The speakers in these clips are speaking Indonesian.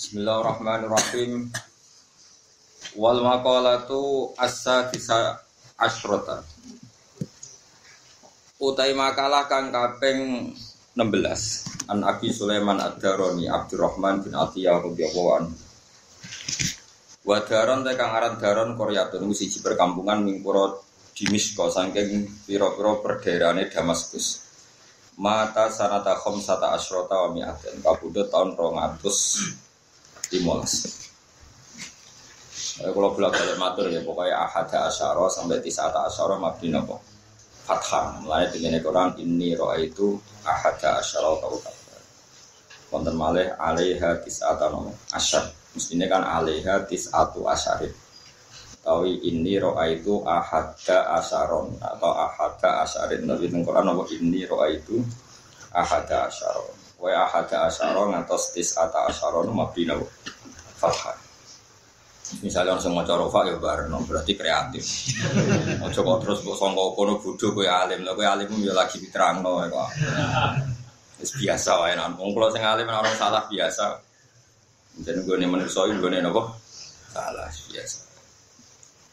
Bismillahirrahmanirrahim. Wal maqalatu as-sadisa asyrata. Utai makalah kang kaping 16 An Abi Sulaiman Ad-Darani Abdurrahman bin Atiyah radhiyallahu anhu. Wa daron te kang aran daron Koryatun siji perkampungan ning pura Dimisko saking pira-pira perdaerahane Damaskus. Mata sanata khamsata asyrata wa mi'atin kabudut tahun 200 limolas. Kalau bolak balik matur ya pokoknya ahada asyara sampai tisata asyara mabdi nopo fathah. Mulai dengan Quran ini roh itu ahada asyara atau kabar. Konten malih alaiha tisata nopo asyar. Mestinya kan alaiha tisatu asyarit. Tawi ini roh itu ahada asyaron atau ahada asyarit. Nabi Quran nopo ini roh itu ahada asyaron wa ahada asyara ngantos tis'ata asyara mabdi nawa fathah misalnya langsung mau rofa ya bareng berarti kreatif. Ojo kok terus kok songkok kono bodoh kowe alim. Lho kowe alim ya lagi diterangno kok. Wis biasa wae nan wong kula sing alim orang salah biasa. Jadi gue nih manusia gue nih nopo salah biasa.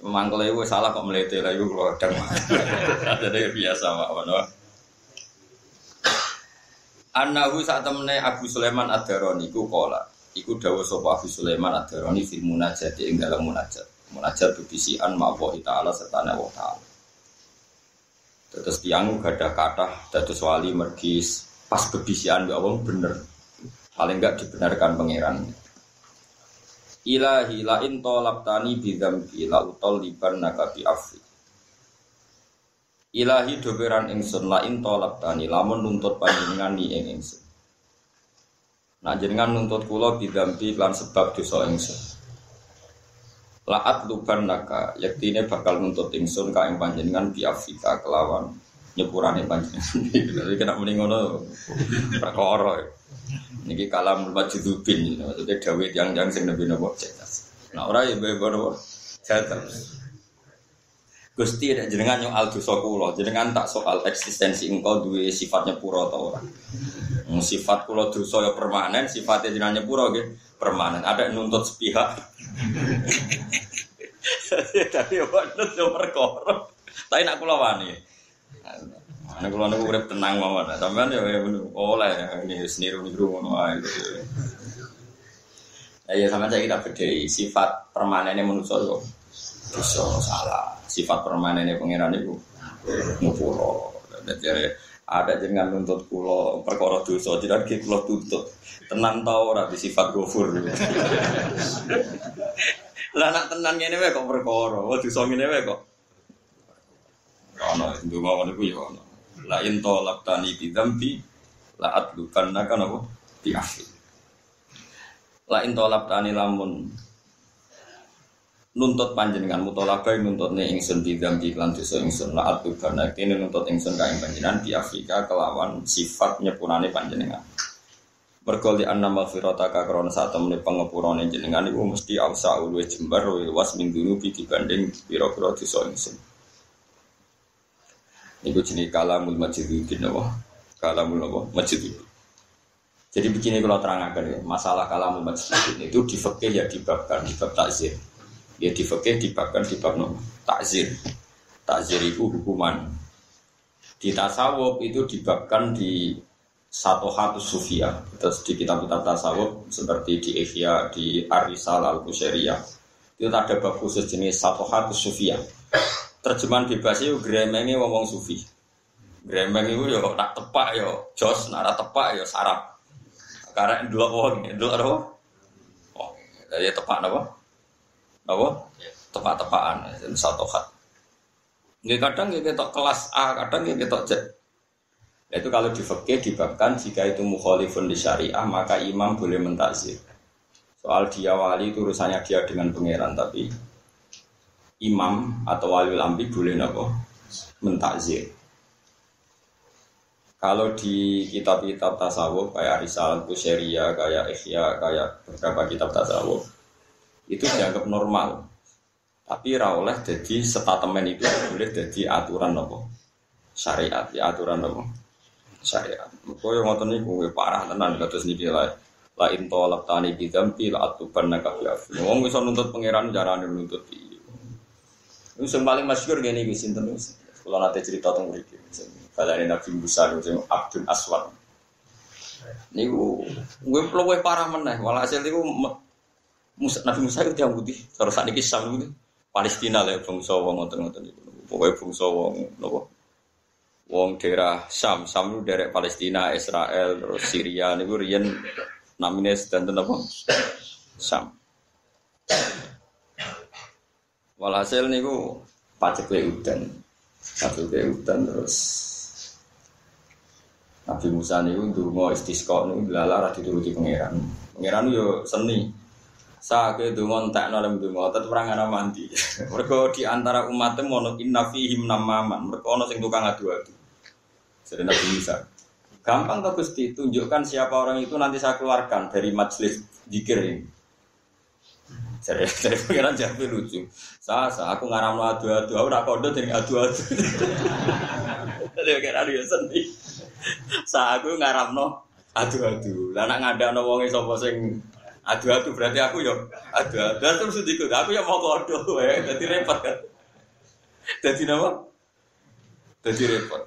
Memangkel itu salah kok melete lah kalau ada jadi biasa mana Anahu saat temene Abu Sulaiman Ad-Darani ku kola. Iku dawa sapa Abu Sulaiman Ad-Darani fil munajat ing dalam munajat. Munajat bisian ma'wa ta'ala serta Allah ta'ala. Terus tiang gadah kata dados wali mergis pas bebisian ya bener. Paling enggak dibenarkan pangeran. Ilahi la in tolabtani bidzambi la utol liban nakabi afi. Ilahi doberan ingsun la in tani lamun nuntut panjenengan ni ing ingsun. Nah jenengan nuntut kula bidampi lan sebab dosa ingsun. Laat luban naka yaktine bakal nuntut ingsun ka ing panjenengan biafika kelawan nyepurane panjenengan. Jadi kena muni ngono perkara. Niki kalam majidubin, maksudnya dawit yang yang sing nabi napa cetas. Nah ora ya bae-bae cetas. Gusti ada jenengan yang al dosa jenengan tak soal eksistensi engkau duwe sifatnya pura atau ora. Sifat kula dosa ya permanen, sifatnya jenengan pura gitu permanen. Ada nuntut sepihak. Tapi ya nuntut yo perkara. Tapi nak kula wani. Nek kula niku urip tenang mawon. Sampeyan ya oleh ini seniru-niru ngono ae. Ya sama saya kita bedai sifat permanennya manusia kok dosa salah sifat permanennya pangeran itu ngupuro jadi ada jangan nuntut kulo perkara dosa tidak kita kulo tuntut. Tenang tau ora di sifat gofur lah nak tenang ini kok perkara wah dosa ini kok. Ono itu mau niku ya ono. La in tolabtani bi dzambi la atlukan naka napa? Bi afi la in lamun nuntut panjenengan mutolakai nuntut nih ingsun bidam di iklan dosa ingsun. Laat karena ini nuntut ingsun kain panjenengan di Afrika kelawan sifat nyepurane panjenengan. Berkali anna maghfirata ka krona saat temene jenengan iku mesti ausa ulwe jembar luas min dunubi dibanding pira-pira dosa ingsun. Iku jenis kalamul majidudin apa? Kalamul apa? Majidudin. Jadi begini kalau terangkan ya, masalah kalamul majidudin itu di fakih ya dibabkan, di bab takzir Ya di fakih dibahkan di bab no, takzir. Takzir itu hukuman. Di tasawuf itu dibabkan di satu hatu sufia. Terus di kitab-kitab tasawuf seperti di Ihya, di Arisal al Kusheriyah itu ada bab khusus jenis satu hatu sufia. Terjemahan bebas itu gremengnya ngomong sufi. Gremeng itu ya tak tepak ya jos, nara tepak ya sarap. Karena dua orang, dua orang. Oh, jadi tepak apa? Apa tepak-tepakan satu hat Nggak kadang ya kita kelas A, kadang ya kita Z. Itu kalau di fakih dibabkan jika itu mukhalifun di syariah maka imam boleh mentazir. Soal dia wali itu urusannya dia dengan pangeran tapi imam atau wali lambi boleh nopo mentazir. Kalau di kitab-kitab tasawuf kayak Risal, Kusyeria, kayak Ikhya, kayak beberapa kitab tasawuf, itu dianggap normal. Tapi rawleh jadi statemen itu boleh jadi aturan nopo syariat ya aturan nopo syariat. Kau yang ngotot nih gue parah tenan kados niki lah. La tolak tani bidampi la atuban naka biafi. Wong bisa nuntut pangeran jarane nuntut iki. Ini yang paling masyhur gini gue sinten Kalau nanti cerita tentang mereka, ini Nabi Musa, Abdul Aswad. Niku gue luwe parah meneh. Walhasil niku Musa, Nabi Musa itu putih. Terus saat ini Sam itu Palestina lah bangsa wong ngoten-ngoten niku. Pokoke bangsa wong napa? Wong daerah Sam, Sam itu daerah Palestina, Israel, terus Syria niku riyen namine sedanten apa? Sam. Walhasil niku pacek udan. Pacek udan terus Nabi Musa niku ndonga istisqa niku lala ra dituruti pangeran. Pangeran yo seni. Sake donga entekno lem donga tetep ora ngana mandi. Mergo di antara umat ono inna fihim namaman. Mergo ono sing tukang adu-adu. Jadi Nabi Musa. Gampang to Gusti, tunjukkan siapa orang itu nanti saya keluarkan dari majelis zikir ini. Jadi, jadi pengiran jawab lucu. Sa, sa, aku ngaram adu-adu, aku nak kodo jadi adu-adu. Jadi pengiran dia sendiri. Sa aku ngaramno adu-adu. Lah nak ngadakno wong sapa sing adu-adu berarti aku yo adu-adu. Terus ikut aku yo mau kodo wae. Dadi repot kan. Dadi napa? Dadi repot.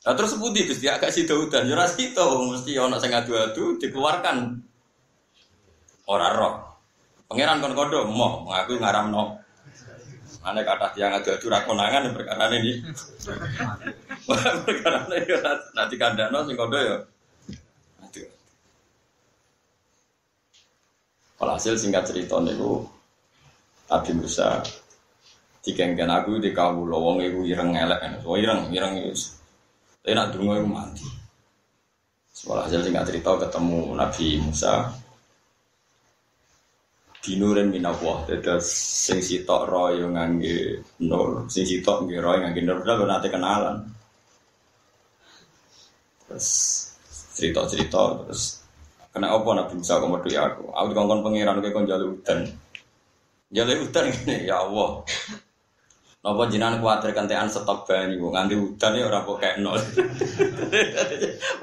Nah terus putih Gusti agak sido udan yo ora mesti ana sing adu-adu dikeluarkan. Ora roh. Pangeran kon kodo mau ngaku ngaramno Ane kata tiang adu-adu rakonangan perkara ini. perkara ini ya, nanti kandano sing kodo ya. Aduh. Walhasil singkat cerita niku Nabi Musa dikengken aku di kawula wong iku ireng elek kan. Oh ireng, ireng itu. Tapi nak dungo iku mati. Walhasil singkat cerita ketemu Nabi Musa binurin minallah dados sing sitok roh yo ngangge nur sing sitok nggih roh ngangge nur lho nate kenalan terus cerita-cerita terus kena apa nabi Musa kok metu aku aku dikongkon pangeran kowe kon jalu udan jalu udan ngene ya Allah Napa jenengan kuwatir kentekan stok banyu nganti udan ya ora kok kek nol.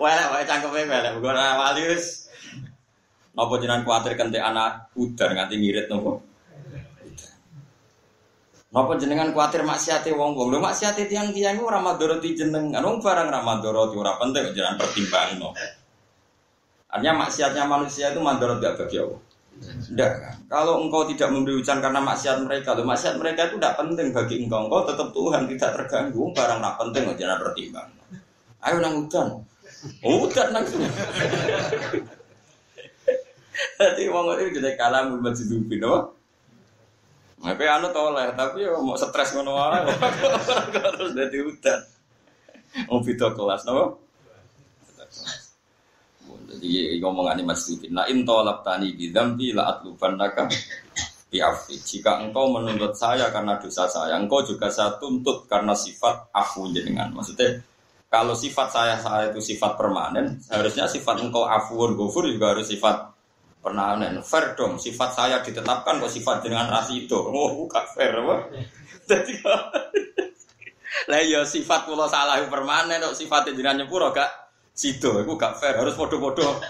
Wala wae cangkeme melek, ora wali wis Napa jenengan kente anak udan nganti ngirit nopo? Napa jenengan kuatir maksiate wong-wong? Lho maksiate tiang-tiang ora madharati jenengan. Wong barang ra madharati ora penting jenengan pertimbangno. Artinya maksiatnya manusia itu madharat gak bagi Allah. Tidak? Kalau engkau tidak memberi hujan karena maksiat mereka, loh maksiat mereka itu tidak penting bagi engkau. Engkau tetap Tuhan tidak terganggu. Barang tidak penting, jangan pertimbang. Ayo nang hutan. Oh, hutan Jadi wong ini jadi kalah mulai masjid no. Tapi anu toleh, tapi ya mau stres ngono wae. Terus dadi udan. Mau video kelas no. Jadi ngomongan ini masjid. Nah intolak tani bidambi la atluban naka biafi. Jika engkau menuntut saya karena dosa saya, engkau juga saya tuntut karena sifat afu jenengan. Maksudnya kalau sifat saya saya itu sifat permanen, harusnya sifat engkau afuun gofur juga harus sifat Penahanan fair dong. Sifat saya ditetapkan kok sifat dengan ras itu. Oh, bukan fair apa? Jadi lah ya sifat kula salah permanen kok sifat jenengan nyepuro gak sido iku gak fair harus podo-podo.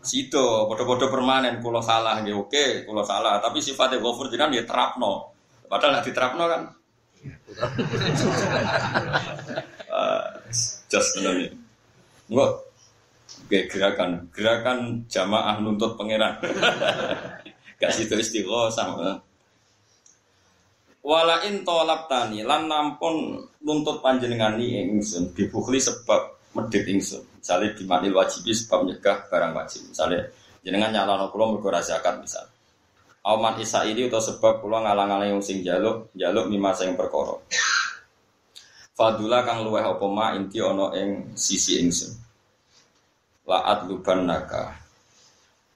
Sido podo-podo permanen kula salah nggih oke kula salah. Tapi sifatnya gofur jenengan ya terapno. Padahal nek diterapno kan. Uh, just menurut enggak Oke, gerakan. Gerakan jamaah nuntut pangeran. Gak situ sama. Wala in tolap tani lan nampun nuntut panjenengan ni ingsun. Dibukhli sebab medit ingsun. Misalnya dimanil wajibi sebab menyegah barang wajib. Misalnya jenengan nyala kula mergo zakat misal. Auman isa ini atau sebab kula ngalang-alang yang sing jaluk jaluk mima sing perkara. Fadula kang luweh apa ma inti ana ing sisi ingsun laat luban naka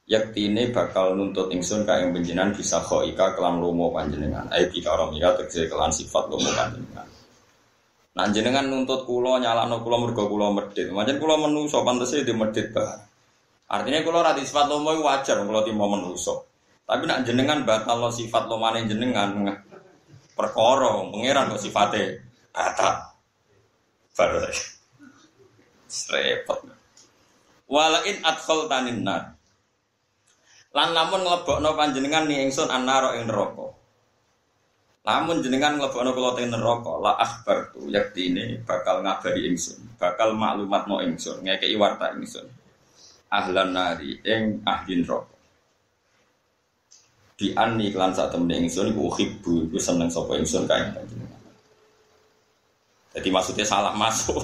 yaktine bakal nuntut ingsun yang panjenengan bisa ika kelam lomo panjenengan ai ika tegese kelan sifat lomo panjenengan Nah jenengan nuntut kulo nyalano kulo mergo kulo medit. Macam kulo menuso pantese di medit bah. Artinya kulo rati sifat lomo wajar kulo timo menuso. Tapi nak jenengan batal lo sifat lomane jenengan perkara pangeran kok sifate batal. Baru repot. Walain adkhol tanin nar. Lan lamun nglebokno panjenengan ni ingsun annaro ing neraka. Lamun jenengan nglebokno kula teng neraka, la akhbar tu yaktine bakal ngabari ingsun, bakal maklumat no ingsun, ngekeki warta ingsun. Ahlan nari ing ahli neraka. Di anni klan sak temne ingsun iku uhibbu iku seneng sapa ingsun kae. Jadi maksudnya salah masuk.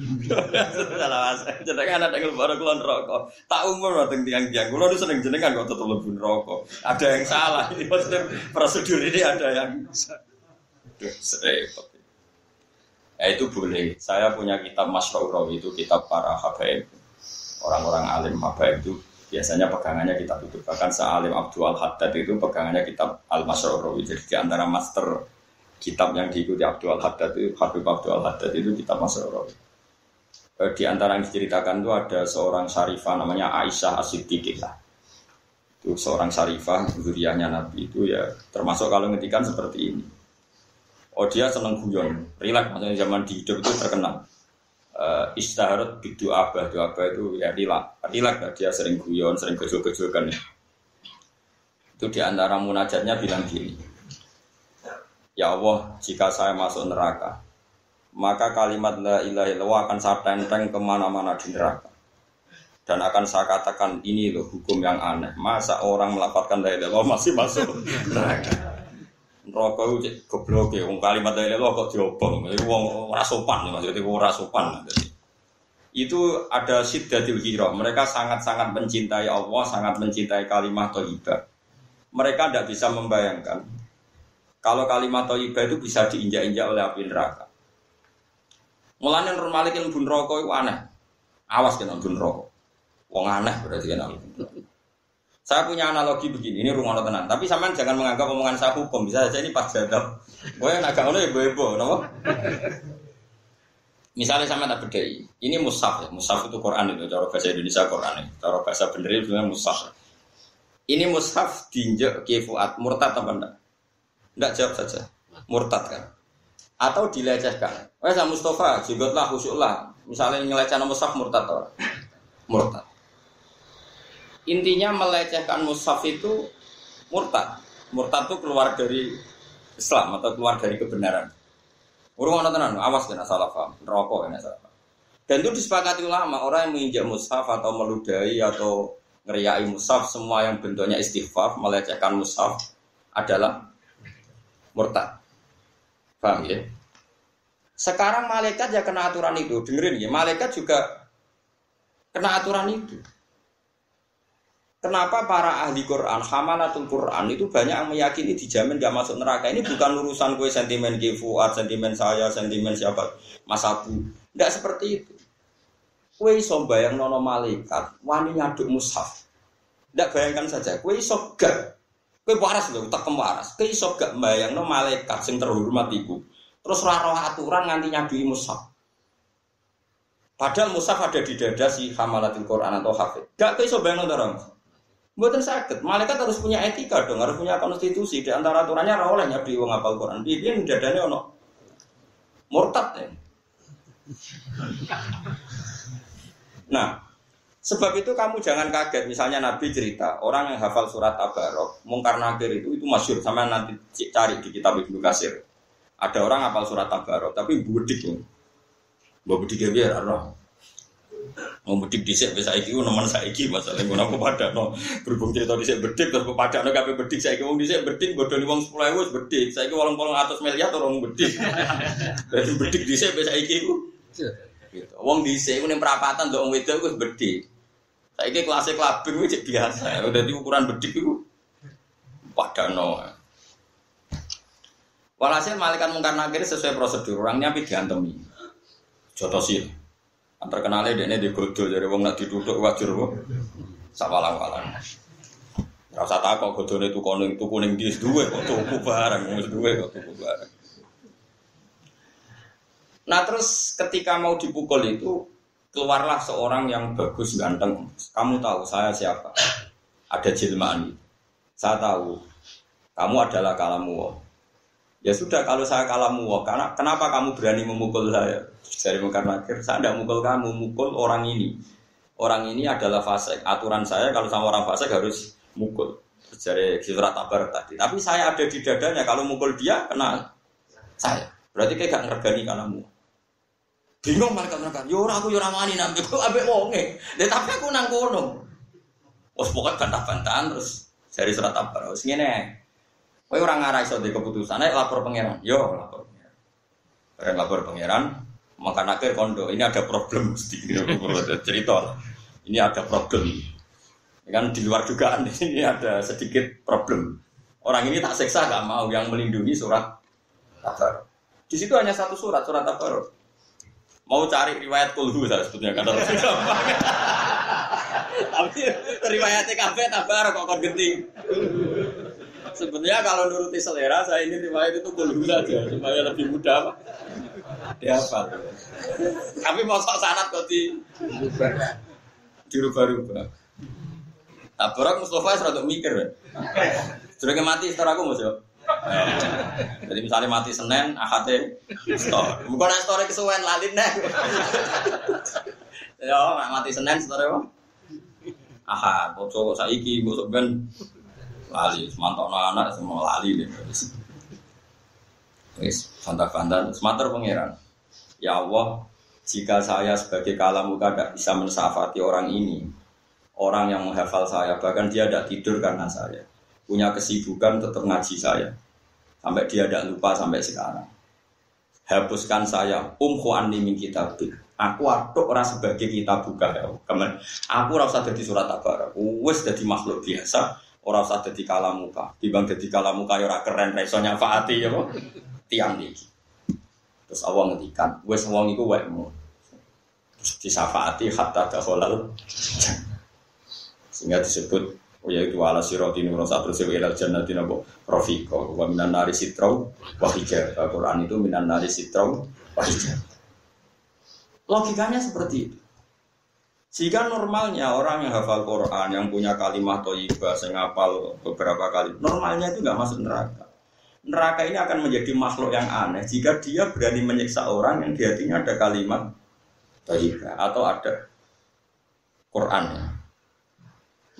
Salah mas, jenengan ada yang baru kulon rokok. Tak umur nonton tiang-tiang. Kulon itu sering jenengan kok tetap lebih rokok. Ada yang salah. Ini maksudnya prosedur ini ada yang repot. Ya itu boleh. Saya punya kitab Masyaurawi itu kitab para habaib. Orang-orang alim habaib itu biasanya pegangannya kitab itu. Bahkan sealim Abdul Haddad itu pegangannya kitab Al Masyaurawi. Jadi di antara master kitab yang diikuti Abdul Haddad itu Habib Abdul Haddad itu kitab Masyaurawi. Eh, di antara yang diceritakan itu ada seorang syarifah namanya Aisyah As-Siddiqah. Itu seorang syarifah, zuriyahnya Nabi itu ya termasuk kalau ngetikan seperti ini. Oh dia seneng guyon, rileks maksudnya zaman di hidup itu terkenal. Uh, istaharat bidu abah, bidu abah itu ya rilak, rilak dia sering guyon, sering gejol-gejolkan. Itu di antara munajatnya bilang gini, Ya Allah, jika saya masuk neraka, maka kalimat la ilaha illallah akan saya tenteng ke mana-mana di neraka. Dan akan saya katakan ini loh hukum yang aneh. Masa orang melaporkan la ilaha illallah masih masuk neraka? Neraka itu goblok ya, kalimat la ilaha illallah kok diobong. Itu wong ora sopan maksudnya ora sopan. Itu ada siddatil hiro. Mereka sangat-sangat mencintai Allah, sangat mencintai kalimat thayyibah. Mereka tidak bisa membayangkan kalau kalimat thayyibah itu bisa diinjak-injak oleh api neraka. Mulane Nur Malik ilmu rokok itu aneh. Awas kena bun rokok. Wong aneh berarti kena. Saya punya analogi begini, ini rumah tenang. Tapi sampean jangan menganggap omongan saya hukum. Bisa saja ini pas jadab. Wah, agak ngono ya ibu-ibu, napa? Misalnya sama tak bedai, ini musaf ya, musaf itu Quran itu, cara bahasa Indonesia Quran itu, cara bahasa bener itu musaf. Ini musaf dinjek kifuat murtad apa enggak? Enggak jawab saja, murtad kan? Atau dilecehkan? Wes Mustafa, jigotlah khusyuklah. Misalnya ngelecehkan mushaf murtad atau murtad. Intinya melecehkan mushaf itu murtad. Murtad itu keluar dari Islam atau keluar dari kebenaran. Urung ana tenan, awas kena salah paham, rokok kena salah paham. Dan itu disepakati ulama, orang yang menginjak mushaf atau meludahi atau ngeriai mushaf semua yang bentuknya istighfar, melecehkan mushaf adalah murtad. Paham ya? Sekarang malaikat ya kena aturan itu. Dengerin ya, malaikat juga kena aturan itu. Kenapa para ahli Quran, hamalatul Quran itu banyak yang meyakini dijamin gak masuk neraka. Ini bukan urusan kue sentimen Gifuat, sentimen saya, sentimen siapa, Mas Abu. Tidak seperti itu. Kue iso bayang nono malaikat, wani nyaduk mushaf. Tidak bayangkan saja, kue iso gak. Kue waras tak waras. Kue iso gak bayang nono malaikat sing terhormat itu Terus raro aturan nganti nyadui mushaf. Padahal mushaf ada di dada si hamalatul Quran atau hafid. Gak iso bayang orang. Buatan sakit. Malaikat harus punya etika dong, harus punya konstitusi. Di antara aturannya ora oleh nyadui wong apal Quran. Dia yang dadanya ono murtad ya. Nah, sebab itu kamu jangan kaget. Misalnya Nabi cerita orang yang hafal surat Abarok, mungkar nakir itu itu masyur. Sama nanti cari di kitab Ibnu Kasir. Ada orang apal surat Tabarok, tapi budik. Mbak budik ya biar roh. Mau budik dhisik wis saiki nemen saiki masalah ngono apa pada no. Berhubung cerita dhisik bedik terus pada no kabeh bedik saiki wong dhisik bedik bodoni wong 10.000 wis bedik. Saiki 800 miliar orang bedik. Dadi bedik dhisik wis saiki iku. Gitu. Wong dhisik ning perapatan ndok wong wedok wis bedik. Saiki kelasnya klabing wis biasa. Dadi ukuran bedik iku padano. Walhasil malaikat mungkar nakir sesuai prosedur orangnya tapi diantemi. Jotosi. Terkenalnya dia ini digodol dari wong nak duduk wajar. Sawalang-walang. Rasa takut godone itu kuning itu kuning dia dua kok tuku barang wis kok tuku. Nah terus ketika mau dipukul itu keluarlah seorang yang bagus ganteng. Kamu tahu saya siapa? Ada jilmaan. Saya tahu. Kamu adalah kalamu. Ya sudah kalau saya kalah muwah, karena kenapa kamu berani memukul saya? Dari mungkar nakir, saya tidak mukul kamu, mukul orang ini. Orang ini adalah fasik. Aturan saya kalau sama orang fasik harus mukul. Jadi surat tabar tadi. Tapi saya ada di dadanya. Kalau mukul dia kena saya. Berarti kayak gak ngergani kamu. Bingung mereka mereka. Yo aku yo ramani nanti aku abe wonge. Deh tapi aku nang kono. Wes pokoknya bantah-bantahan terus dari surat tabar. Wes ngene. Kowe orang ngarai iso keputusan, ayo lapor pangeran. Yo lapor pangeran. Bareng lapor pangeran, makan akhir kondo. Ini ada problem mesti cerita. Ini ada problem. Ini kan di luar dugaan ini ada sedikit problem. Orang ini tak seksa gak mau yang melindungi surat tabar. Di situ hanya satu surat, surat tabar. Mau cari riwayat kulhu saya sebutnya kata Tapi riwayatnya kafe tabar kok kon genting. Sebenarnya kalau nuruti selera saya ini riwayat itu kulhu saja supaya lebih mudah pak. Dihafal. Tapi mau sok sanat kok di dirubah-rubah. Tabarak Mustafa serata mikir. Sudah mati setelah aku masuk. Jadi misalnya mati Senin, Ahadnya store. Bukan store kesuwen lalin nih. Ya, mati Senin store apa? Ahad, bocor saiki, bocor ben lali semantok anak semua lali deh wis fanta-fanta semater pangeran ya Allah jika saya sebagai kalamuka tidak bisa mensafati orang ini orang yang menghafal saya bahkan dia tidak tidur karena saya punya kesibukan tetap ngaji saya sampai dia tidak lupa sampai sekarang hapuskan saya umhu anni min kitabik aku aduk ora sebagai kita buka ya kemen aku rasa jadi surat tabar wes jadi makhluk biasa Orang usah jadi kalamuka. Dibang jadi kalamuka ya ora keren iso nyafaati ya. Tiang iki. Terus Allah ngedikan, wes wong iku wekmu. Terus disafaati hatta dakhalal sehingga disebut ya itu ala nurun. Satu sewa ilal jannati nabo profiko wa minan nari sitrau wa Al-Quran itu minan nari sitrau wa logikanya seperti itu. Sehingga normalnya orang yang hafal Quran, yang punya kalimat toibah, yang hafal beberapa kali, normalnya itu nggak masuk neraka. Neraka ini akan menjadi makhluk yang aneh jika dia berani menyiksa orang yang di hatinya ada kalimat atau ada Qurannya.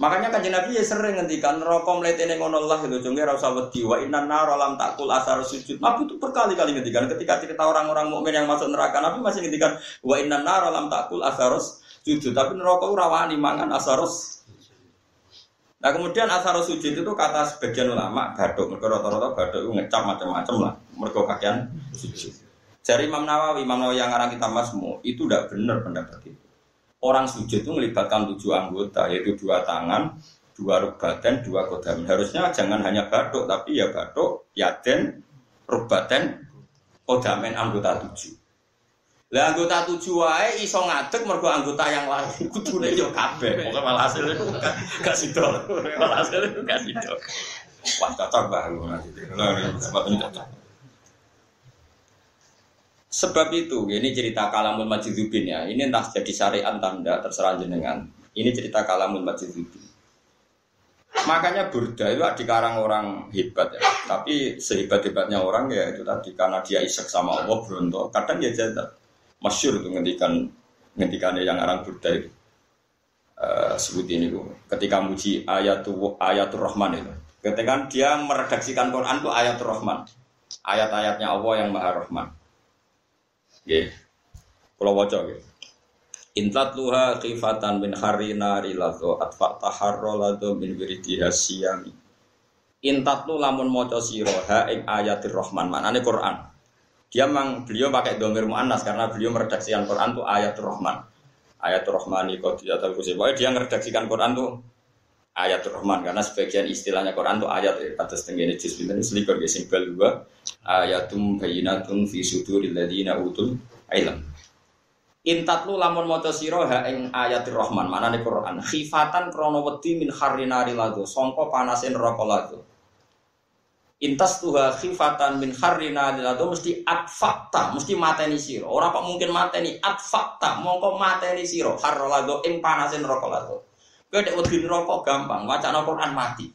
Makanya kan Nabi ya sering ngendikan rokok meletene ngono Allah itu jengke rasa wedi wa inna alam takul asar sujud. Nabi itu berkali-kali ngendikan ketika cerita orang-orang mukmin yang masuk neraka Nabi masih ngendikan wa inna nar alam takul asar sujud tapi neraka ora wani mangan asaros Nah kemudian asaros sujud itu kata sebagian ulama gaduk, mereka rata-rata gaduk itu ngecap macam-macam lah, mereka kakian sujud. Dari Imam Nawawi, Imam Nawawi yang ngarang kita masmu itu tidak benar pendapat itu. Orang sujud itu melibatkan tujuh anggota, yaitu dua tangan, dua rubaten, dua kodam. Harusnya jangan hanya gaduk, tapi ya gaduk, yaden, rubaten, kodamen anggota tujuh. Lah anggota tujuh wae iso ngadeg mergo anggota yang lain kudune yo kabeh. Pokoke malah hasil itu gak sido. Malah hasil itu gak sido. Wah cocok banget ini cocok. Sebab itu, ini cerita Kalamul Majidubin ya. Ini entah jadi syariat tanda terserah jenengan. Ini cerita Kalamul Majidubin. Makanya Burda itu dikarang orang hebat ya. Tapi sehebat-hebatnya orang ya itu tadi karena dia isek sama Allah berontok. Kadang ya jatuh masyur itu ngendikan ngendikan yang orang Buddha itu uh, sebut ini itu ketika muji ayatul ayatul Rahman itu ketika dia meredaksikan Quran itu ayatul Rahman ayat-ayatnya Allah yang Maha Rahman Oke, kalau wajah gitu. Intat luha kifatan min hari nari lato atfa taharro lato min wiridiha siyami. Intat lu lamun moco siroha ing ayatir rahman. Mana Quran? Dia memang beliau pakai domir mu'annas karena beliau meredaksikan Quran itu ayat Rahman. Ayat Rahman qadiyatul kursi. Pokoknya dia meredaksikan Quran itu ayat Rahman karena sebagian istilahnya Quran itu ayat ya. Atas tenggine juz pinten selikur ya simpel dua ayatum bayinatun fi suduril ladina utul ilm. Intat lu lamun maca sira ha ing ayat Rahman, manane Quran. Khifatan krana wedi min harrinari ladu, sangka panasin neraka ladu. Intas tuha khifatan min harrina dilado mesti atfakta, mesti mateni siro. Orang kok mungkin mateni atfakta, mongko mateni siro. Harrolado ing panasin rokok lado. Kowe dek wedi rokok gampang, wacana Quran mati.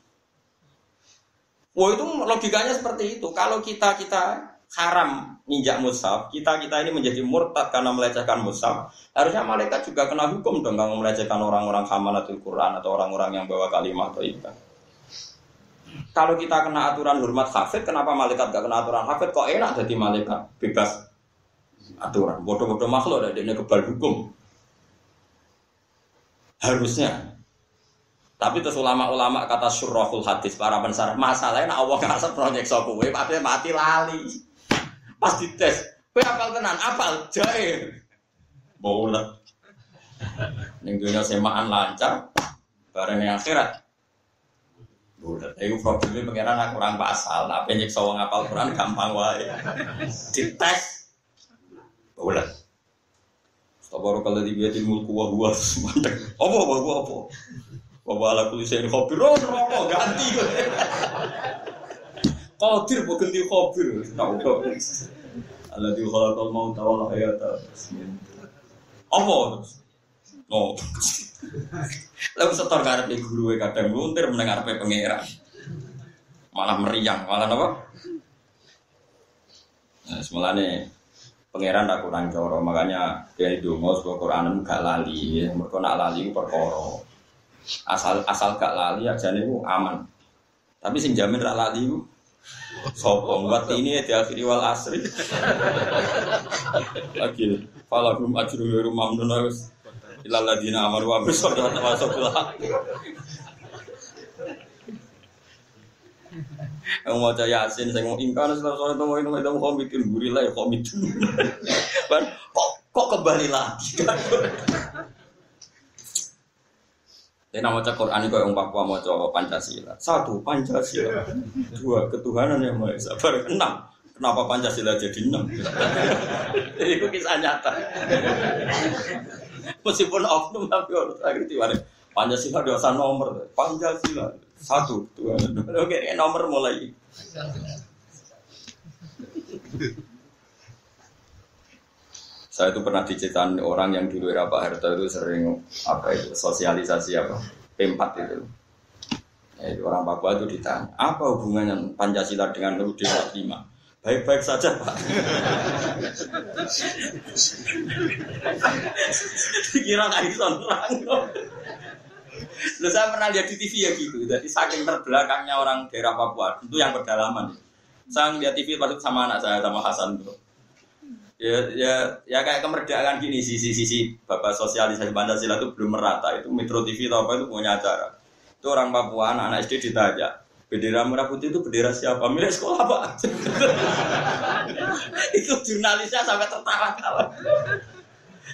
Wah itu logikanya seperti itu. Kalau kita kita haram ninjak musaf, kita kita ini menjadi murtad karena melecehkan musaf. Harusnya malaikat juga kena hukum dong kalau melecehkan orang-orang hamalatul Quran atau orang-orang yang bawa kalimat atau ibadah. Kalau kita kena aturan hormat hafid, kenapa malaikat gak kena aturan hafid? Kok enak jadi malaikat bebas aturan. Bodoh-bodoh makhluk ada ini kebal hukum. Harusnya. Tapi terus ulama-ulama kata surahul hadis para pensar masalahnya nak Allah ngasih proyek sokowe, tapi mati lali. Pas dites, kowe apal tenan, apal jae. Bola. Ning semaan lancar, bareng yang akhirat Bulat. Itu problemnya pengiran aku kurang pasal. Nah, penyik sawang ngapal Quran gampang wae. Dites. Bulat. Sabar kalau di biaya ilmu kuah buah semantep. Apa apa apa apa. Bapak ala kulisin kopi roh rokok ganti. Qadir bukan ganti kopi. Tahu kok. Allah di khalaqal mau tawal hayat. Apa terus? Oh. Lalu setor karep guru kadang luntir mendengar pe pangeran. Malah meriang, malah apa? Nah, semulane pangeran tak kurang coro, makanya dia itu mau sebuah Quran gak lali, mereka nak lali perkara. Asal asal gak lali aja nih aman. Tapi sing jamin rak lali itu Sopo buat ini ya diakhiri wal asri. Lagi, kalau belum ajru rumah menunjukkan Ilal ladina amanu wa solihati wa bil Yang mau caya yasin, saya mau ingkar setelah sore itu mau itu mau komitin gurila ya komitin. kok kok kembali lagi? Saya nama cek Quran itu yang Papua mau coba Pancasila. Satu Pancasila, dua ketuhanan yang maha esa. Enam. Kenapa Pancasila jadi enam? Itu kisah nyata. Meskipun oknum tapi harus ngerti mana. Pancasila dosa nomor. Pancasila satu, dua, Oke, nomor mulai. Saya itu pernah diceritain orang yang dulu era Pak Harto itu sering apa itu sosialisasi apa P4 itu. Ya, orang Papua itu ditanya, apa hubungannya Pancasila dengan UUD 45? Baik-baik saja Pak. Nggak bisa terang. Lalu saya pernah lihat di TV ya gitu. Jadi saking terbelakangnya orang daerah Papua, itu yang pedalaman. Saya lihat TV pas sama anak saya sama Hasan tuh. Ya, ya, ya kayak kemerdekaan gini sisi-sisi bapak sosialisasi Pancasila itu belum merata. Itu Metro TV atau apa itu punya acara. Itu orang Papua, anak-anak SD ditanya, Bendera merah putih itu bendera siapa? Milik sekolah pak. itu jurnalisnya sampai tertawa-tawa.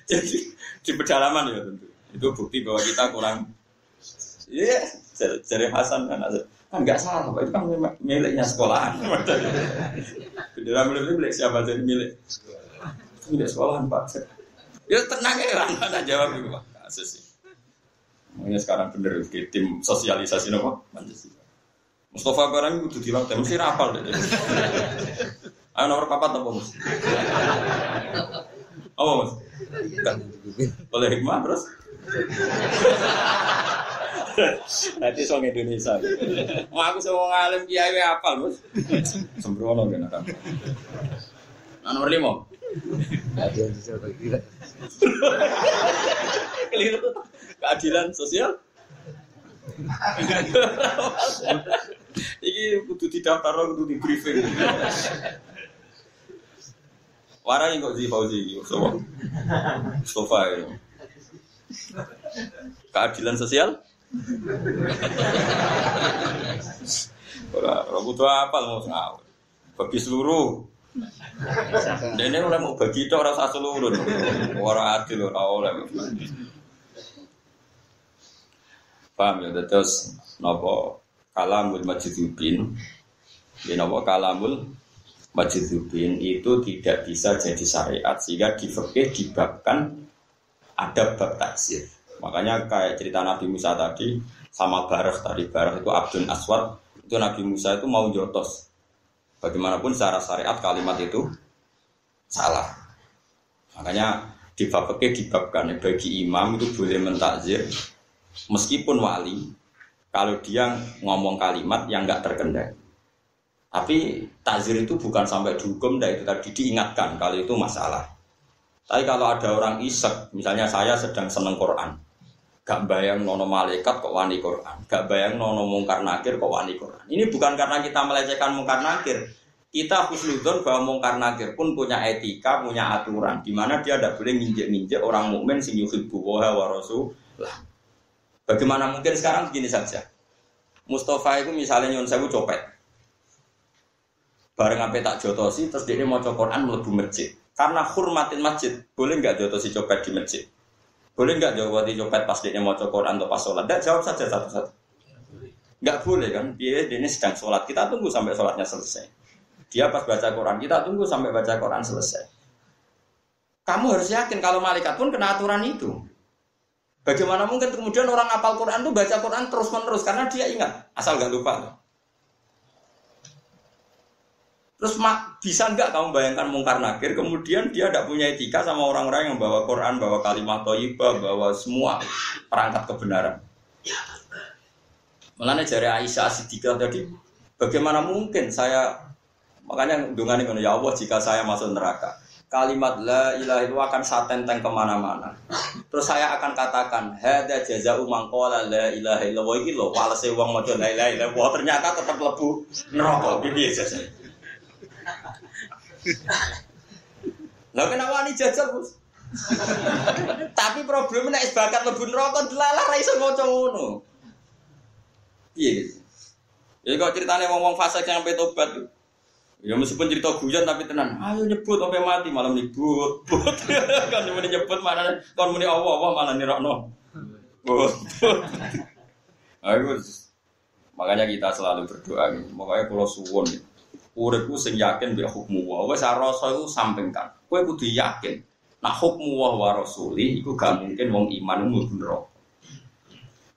Jadi di pedalaman ya tentu. Itu bukti bahwa kita kurang. Iya, yeah, dari Hasan kan kan nggak salah pak itu kan miliknya sekolahan. bendera milik milik siapa jadi milik milik sekolahan pak. Ya tenang ya, anda jawab itu pak. Kasus sih. Makanya sekarang bener tim sosialisasi nopo Pancasila. Mustafa barang itu dilatih, mesti rapal deh. Ayo nomor papat apa mas? Apa mas? Boleh hikmah terus? Nanti soal Indonesia. Mau aku semua ngalim kiai apal mas? Sembrono kan kan. Nomor lima. Keliru. Keadilan sosial. Iki kudu didaftar kudu di briefing. Warai kok di Fauzi iki, Mustafa. Mustafa ya. Keadilan sosial? Ora, butuh apa mau ngawur. Bagi seluruh. Dene oleh mau bagi itu orang satu seluruh. Ora adil ora oleh. Paham ya, terus nopo kalamul majidubin. Ya nopo kalamul majidubin itu tidak bisa jadi syariat sehingga di dibabkan ada bab taksir. Makanya kayak cerita Nabi Musa tadi sama Barah tadi. Barah itu Abdul Aswad. Itu Nabi Musa itu mau jotos bagaimanapun secara syariat kalimat itu salah makanya di bab dibabkan bagi imam itu boleh mentakzir meskipun wali kalau dia ngomong kalimat yang nggak terkendali. Tapi takzir itu bukan sampai dihukum, dan itu tadi diingatkan kalau itu masalah. Tapi kalau ada orang isek, misalnya saya sedang seneng Quran, Gak bayang nono malaikat kok wani Quran. Gak bayang nono mungkar nakir kok wani Quran. Ini bukan karena kita melecehkan mungkar nakir. Kita husnudon bahwa mungkar nakir pun punya etika, punya aturan. Di mana dia tidak boleh nginjek-nginjek orang mukmin sing yuhibbu wa rasulah. Bagaimana mungkin sekarang begini saja. Mustafa itu misalnya nyon sewu copet. Bareng apa tak jotosi, terus dia mau Quran melebu masjid. Karena hormatin masjid, boleh nggak jotosi copet di masjid? Boleh nggak jawab copet pas dia mau Quran atau pas sholat? Tidak jawab saja satu-satu. Nggak boleh kan? Dia ini sedang sholat. Kita tunggu sampai sholatnya selesai. Dia pas baca Quran, kita tunggu sampai baca Quran selesai. Kamu harus yakin kalau malaikat pun kena aturan itu. Bagaimana mungkin kemudian orang apal Quran itu baca Quran terus menerus karena dia ingat asal nggak lupa. Terus mak, bisa nggak kamu bayangkan mungkar nakir, kemudian dia tidak punya etika sama orang-orang yang bawa Quran, bawa kalimat toibah, bawa semua perangkat kebenaran. Mengenai jari Aisyah Siddiqah tadi, bagaimana mungkin saya, makanya dengan ini, ya Allah jika saya masuk neraka, kalimat la ilaha itu akan saya tenteng ke mana-mana. Terus saya akan katakan, hada jaza umang kola la ilaha illallah. Ini loh, walase uang mau la ilaha illallah, ternyata tetap lebu neraka, ini aja Lah kenapa wani jajal, Bos? Tapi problemnya nek bakat lebu neraka delalah ra iso maca ngono. Iya. Ya kok ceritanya wong-wong fase yang sampai tobat. Ya meskipun cerita guyon tapi tenan. Ayo nyebut sampai mati malam nyebut. kan muni nyebut mana kon muni Allah Allah malah nirokno. Ayo makanya kita selalu berdoa. Makanya kalau suwon uripku sing yakin mbek hukmu wa. Wis rasa iku sampingkan. Kowe kudu yakin nah hukmu wa wa rasuli iku gak mungkin wong iman mlebu neraka.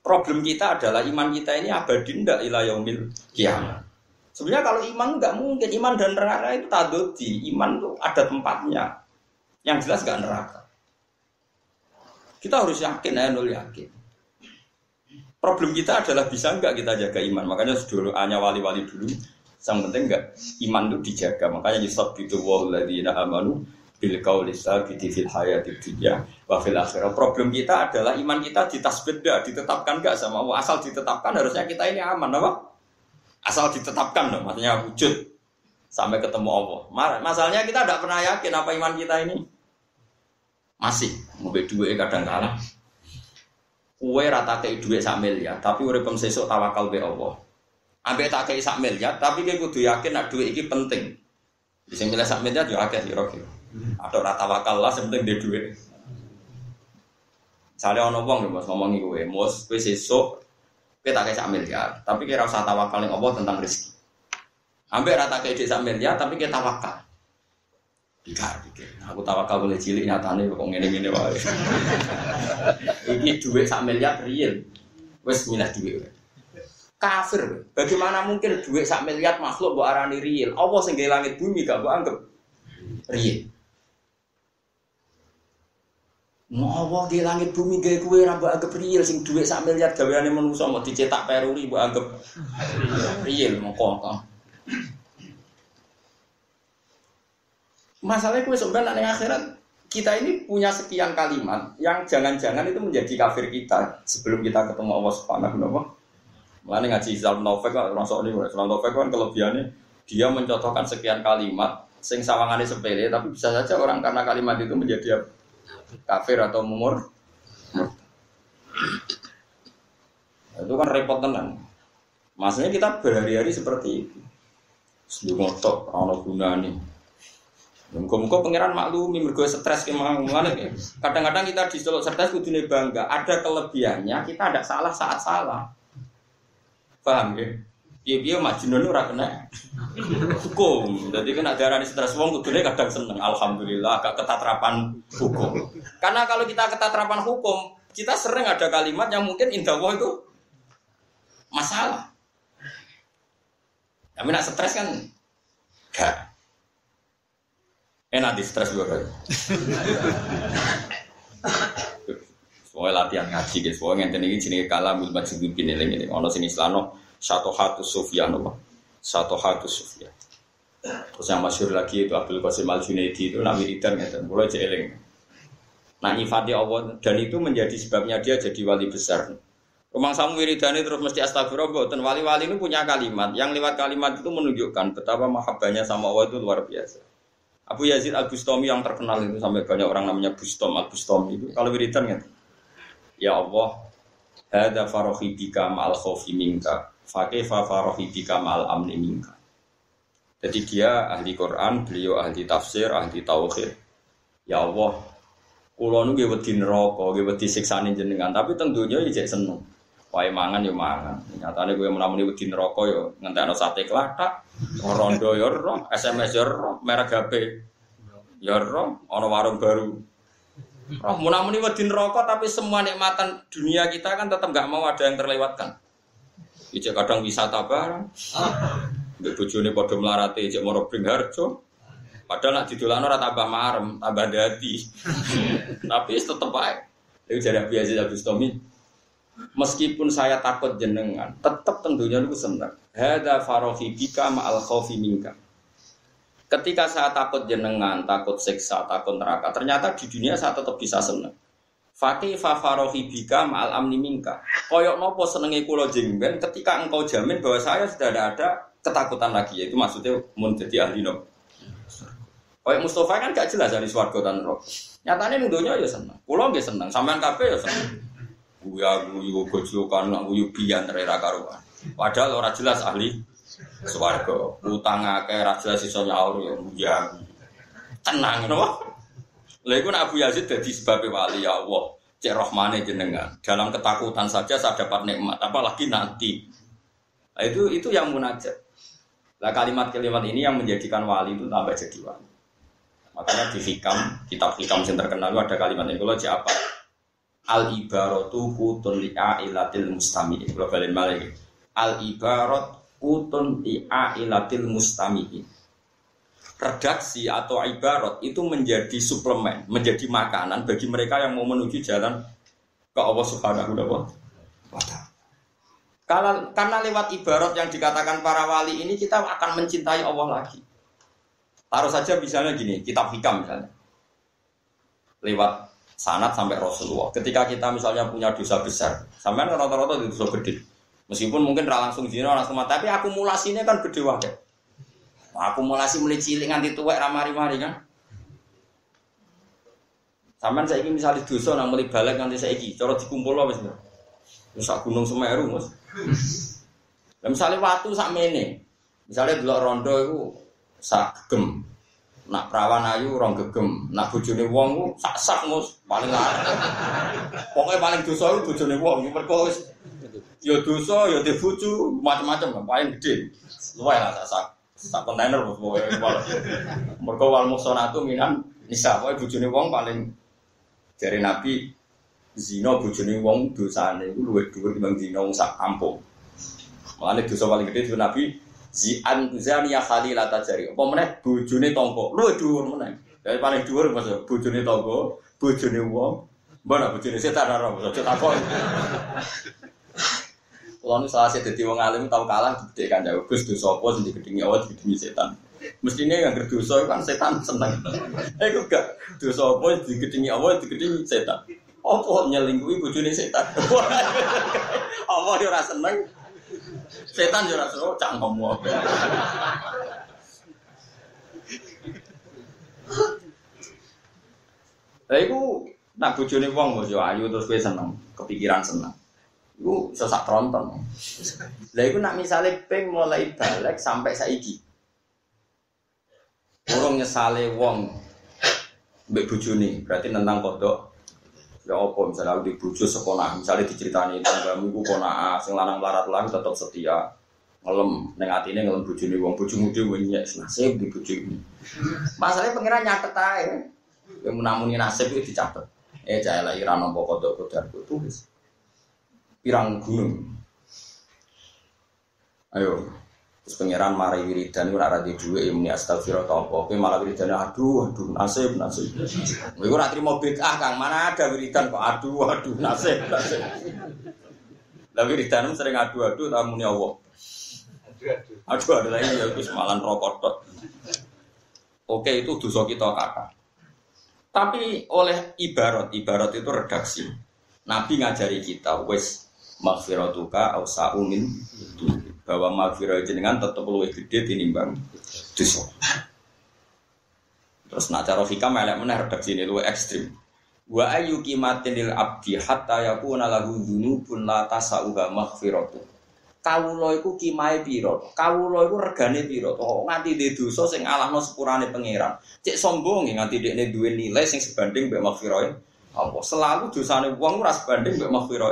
Problem kita adalah iman kita ini abadi ndak ila yaumil kiamat. Sebenarnya kalau iman nggak mungkin iman dan neraka itu tadoti iman tuh ada tempatnya. Yang jelas gak neraka. Kita harus yakin ya nul yakin. Problem kita adalah bisa nggak kita jaga iman? Makanya dulu hanya wali-wali dulu yang penting enggak iman itu dijaga. Makanya yusab itu wahuladina amanu bil qauli sabiti fil hayati dunya wa fil akhirah. Problem kita adalah iman kita ditasbeda, ditetapkan enggak sama Allah. Asal ditetapkan harusnya kita ini aman apa? Asal ditetapkan dong, maksudnya wujud sampai ketemu Allah. Masalahnya kita tidak pernah yakin apa iman kita ini masih mau dua kadang kalah. Kue rata ke duit sak miliar, tapi uripem sesuk tawakal be Allah. Ambek tak kayak sak miliar, tapi kayak kudu yakin nak duit ini penting. Bisa milih sak miliar juga akeh kira kira. Atau rata wakal lah, penting dia duit. Misalnya ono wong mas ngomongi gue, mus gue sesuk, gue tak kayak sak miliar, tapi kira usah tawakal yang Allah tentang rezeki. Ambek rata kayak sak miliar, tapi kita tawakal. Pikir, pikir. Aku tawakal boleh cilik nyatane kok ngene-ngene wae. Iki duit sak miliar real. Wes milih duit kafir. Bagaimana mungkin duit sak miliar makhluk buat arani real? Allah sing langit bumi gak buat anggap real. Mau Allah di langit bumi gaya kue rambut anggap real sing duit sak miliar gaweane manusa mau dicetak peruri buat anggap real mau kok. Masalahnya kue sebenarnya akhirat kita ini punya sekian kalimat yang jangan-jangan itu menjadi kafir kita sebelum kita ketemu Allah Subhanahu wa Mulane ngaji Islam Taufik kan masuk ini Islam Taufik kan kelebihannya dia mencontohkan sekian kalimat sing sawangane sepele tapi bisa saja orang karena kalimat itu menjadi kafir atau mumur. Itu kan repot tenan. Maksudnya kita berhari-hari seperti itu. Sebelum ngotok, ono gunane. Muka-muka pangeran maklumi mergo stres kemang Kadang-kadang kita di solo stres kudune bangga. Ada kelebihannya, kita ada salah saat salah. Paham ya? Iya iya majnun ora kena hukum. Jadi kan ada arani stres wong kudune kadang seneng. Alhamdulillah agak ketatrapan hukum. Karena kalau kita ketatrapan hukum, kita sering ada kalimat yang mungkin indah itu masalah. Tapi nak stres kan gak. Enak di stres gue kan. Soalnya latihan ngaji guys, soalnya ngenten ini jenis kalam bil majid ini ini. Ono sini selano satu hatu Sufyan apa? Satu hatu Sufyan. Terus yang masyur lagi itu Abdul Qasim Al Junaidi itu nami wiridan ngeten, mulai jeeling. Nah nyifati Allah dan itu menjadi sebabnya dia jadi wali besar. Rumah samu wiridani terus mesti astagfirullah. Dan wali-wali ini punya kalimat. Yang lewat kalimat itu menunjukkan betapa mahabbahnya sama Allah itu luar biasa. Abu Yazid Al Bustami yang terkenal itu sampai banyak orang namanya Bustom Al Bustami itu kalau wiridan gitu. Ya Allah, hada farohi bika ma'al khawfi minka, fakefa farohi bika ma'al amni minka. Jadi dia ahli Quran, beliau ahli tafsir, ahli tauhid. Ya Allah, kulo nu nggih wedi siksane jenengan, tapi tentunya ya seneng. Wae mangan yo mangan. Nyatane gue menamuni wedi yo ngentekno sate klathak, rondo yo ro, SMS yo ro, merek HP. Yo ro, ana warung baru. Roh menamuni wedi neraka tapi semua nikmatan dunia kita kan tetap nggak mau ada yang terlewatkan. Ijek kadang wisata barang. Mbek bojone padha mlarate ijek moro Bringharjo. Padahal nak didolano ora tambah marem, tambah dadi. tapi tetep ae. Iku jare biasa Abdus Tomi, Meskipun saya takut jenengan, tetap tentunya itu senang. Hada farohi bika ma'al minka. Ketika saya takut jenengan, takut siksa, takut neraka, ternyata di dunia saya tetap bisa senang. Fakih farohi bika ma'al amni minka. Koyok nopo senengi kulo jengben ketika engkau jamin bahwa saya sudah tidak ada ketakutan lagi. Yaitu maksudnya mau jadi ahli nopo. Koyok Mustafa kan gak jelas dari suarga dan roh. Nyatanya nuduhnya ya senang. Kulo gak senang, sampean kafe ya senang guya guyu gojokan guyu bian rera karuan. Padahal orang jelas ahli swarga. Utang akeh ra jelas iso nyaur ya. Tenang napa? Lha iku Abu Yazid dadi sebab wali ya Allah. Cek rahmane jenengan. Dalam ketakutan saja saya dapat nikmat, apalagi nanti. Nah, itu itu yang munajat. Nah kalimat-kalimat ini yang menjadikan wali itu tambah jadi wali. Makanya di hikam, kitab hikam yang terkenal itu ada kalimat ini. Kalau siapa? al ibaratu kutun li ailatil mustami'in. Kalau balen balik. Al ibarat kutun li ailatil mustami'in. Redaksi atau ibarat itu menjadi suplemen, menjadi makanan bagi mereka yang mau menuju jalan ke Allah Subhanahu wa taala. Karena, lewat ibarat yang dikatakan para wali ini kita akan mencintai Allah lagi. Taruh saja misalnya gini, kitab hikam misalnya. Lewat sanat sampai Rasulullah. Ketika kita misalnya punya dosa besar, sampai rata-rata itu dosa gede. Meskipun mungkin langsung zina langsung mati, tapi akumulasinya kan gede wae. Akumulasi mulai cilik nganti tuwek ramari-mari kan. Sampai saya ingin misalnya dosa nang mulai balik nganti saya ingin, cara dikumpul wis. Wis gunung Semeru, Mas. Lah misalnya waktu sak mene. Misalnya delok rondo itu sak gem, Nak perawan ayu orang gegem, nak bojone wong sak sak mus paling larang. Pokoknya paling dosa itu bojone wong, mergo wis ya dosa ya di bojo macam-macam paling gede. Luwih lah sak sak kontainer mus pokoke. Mergo wal musonatu minan nisa pokoke bojone wong paling dari Nabi zina bojone wong dosane iku luwih dhuwur timbang zina wong sak kampung. Mulane dosa paling gede itu Nabi Zian zania khalila tajari. Apa meneh bojone tangga. Luwih dhuwur meneh. Dari paling dhuwur Mas bojone tangga, bojone wong. Mbak bojone setan ora aja takon. Kalau nu salah dadi wong alim tau kalah gede kan jauh Gus dosa apa sing digedingi awak digedingi setan. Mestinya yang berdosa kan setan seneng. Eh kok gak dosa apa digedingi awak digedingi setan. Apa nyelingkuhi bojone setan. Apa dia ora seneng? Setan yo ora suruh cangkemmu. Lah iku nak bojone wong yo ayu terus kowe seneng, kepikiran seneng. Iku sesak tronton. Lah iku nak misale ping mulai balik sampai saiki. Urung nyesale wong mbek bojone, berarti tentang kodok Ya apa misalnya aku di bojo sekolah, misalnya diceritani tanggamu ku kona sing lanang larat lah tetap setia. Ngelem ning atine ngelem bojone wong bojomu dhewe nyek nasib di bojomu. Masalahnya pengiran nyatet ae. Kowe menamuni nasib itu dicatet. Eh jaya lah ira nampa kodok kodar tulis. Pirang gunung. Ayo, Terus pangeran marai wiridan di dua ini astagfirullah apa? Oke malah wiridan aduh aduh nasib nasib. Gue nak terima bid'ah kang mana ada wiridan kok aduh aduh nasib nasib. Lah wiridan sering aduh aduh tamu Allah. Aduh aduh lagi ya semalan rokok Oke itu dosa kita kakak. Tapi oleh ibarat, ibarat itu redaksi. Nabi ngajari kita, wes maghfiratuka au min bahwa maghfirah jenengan tetap lebih gede tinimbang dosa. Terus nak cara fikam elek meneh redaksi ini luwih ekstrim. Wa ayu kimatin abdi hatta yakuna lahu dzunubun la tasauha maghfiratu. Kawula iku kimahe pira? Kawula iku regane pira? Oh, nganti dhe dosa sing alahno sepurane pangeran. Cek sombong nganti dekne duwe nilai sing sebanding mbek maghfirah. Apa selalu dosane wong ora sebanding mbek maghfirah.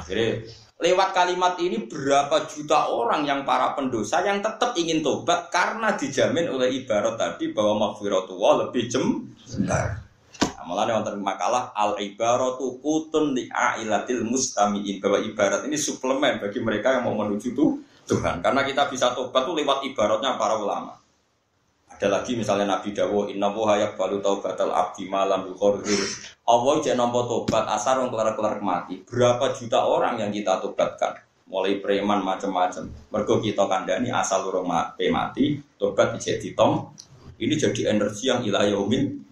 Akhirnya Lewat kalimat ini berapa juta orang yang para pendosa yang tetap ingin tobat karena dijamin oleh ibarat tadi bahwa maghfiratullah lebih jembar. Nah, malah wonten makalah al ibaratu kutun li ailatil mustamiin bahwa ibarat ini suplemen bagi mereka yang mau menuju tuh Tuhan. Karena kita bisa tobat tuh lewat ibaratnya para ulama. Ada lagi misalnya Nabi Dawo, Inna wuhayak balu taubatal abdi malam yukhordir. Allah jangan nampak tobat asar orang kelar-kelar mati. Berapa juta orang yang kita tobatkan? Mulai preman macam-macam. Mergo kita kandani asal orang mati, tobat jadi tong. Ini jadi energi yang ilayaumin.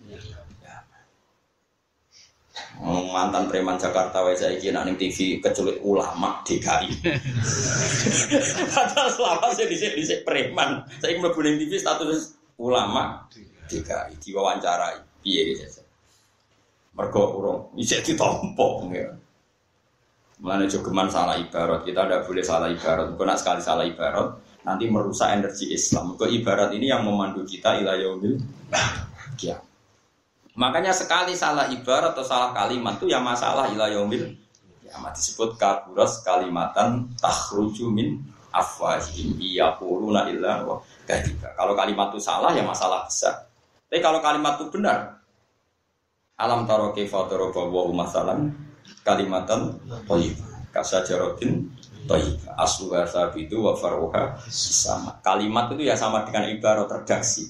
mantan preman Jakarta wae saya kira ning TV kecuali ulama DKI. Padahal selama saya di sini preman, saya mlebu ning TV status ulama DKI diwawancarai piye gitu mergo urung isih ditompo ya Mulane jogeman salah ibarat, kita tidak boleh salah ibarat. Kau nak sekali salah ibarat, nanti merusak energi Islam. Ke ibarat ini yang memandu kita ila yaumil ya. Makanya sekali salah ibarat atau salah kalimat itu ya masalah ila yaumil ya disebut kaburas kalimatan takhruju min afwahim yaquluna illa wa kadiba. Kalau kalimat itu salah ya masalah besar. Tapi kalau kalimat itu benar, alam taro kaifa daraba wa masalan kalimatan thayyibah kasajarotin thayyibah asluha sabitu wa faruha sama. Kalimat itu ya sama dengan ibarat redaksi.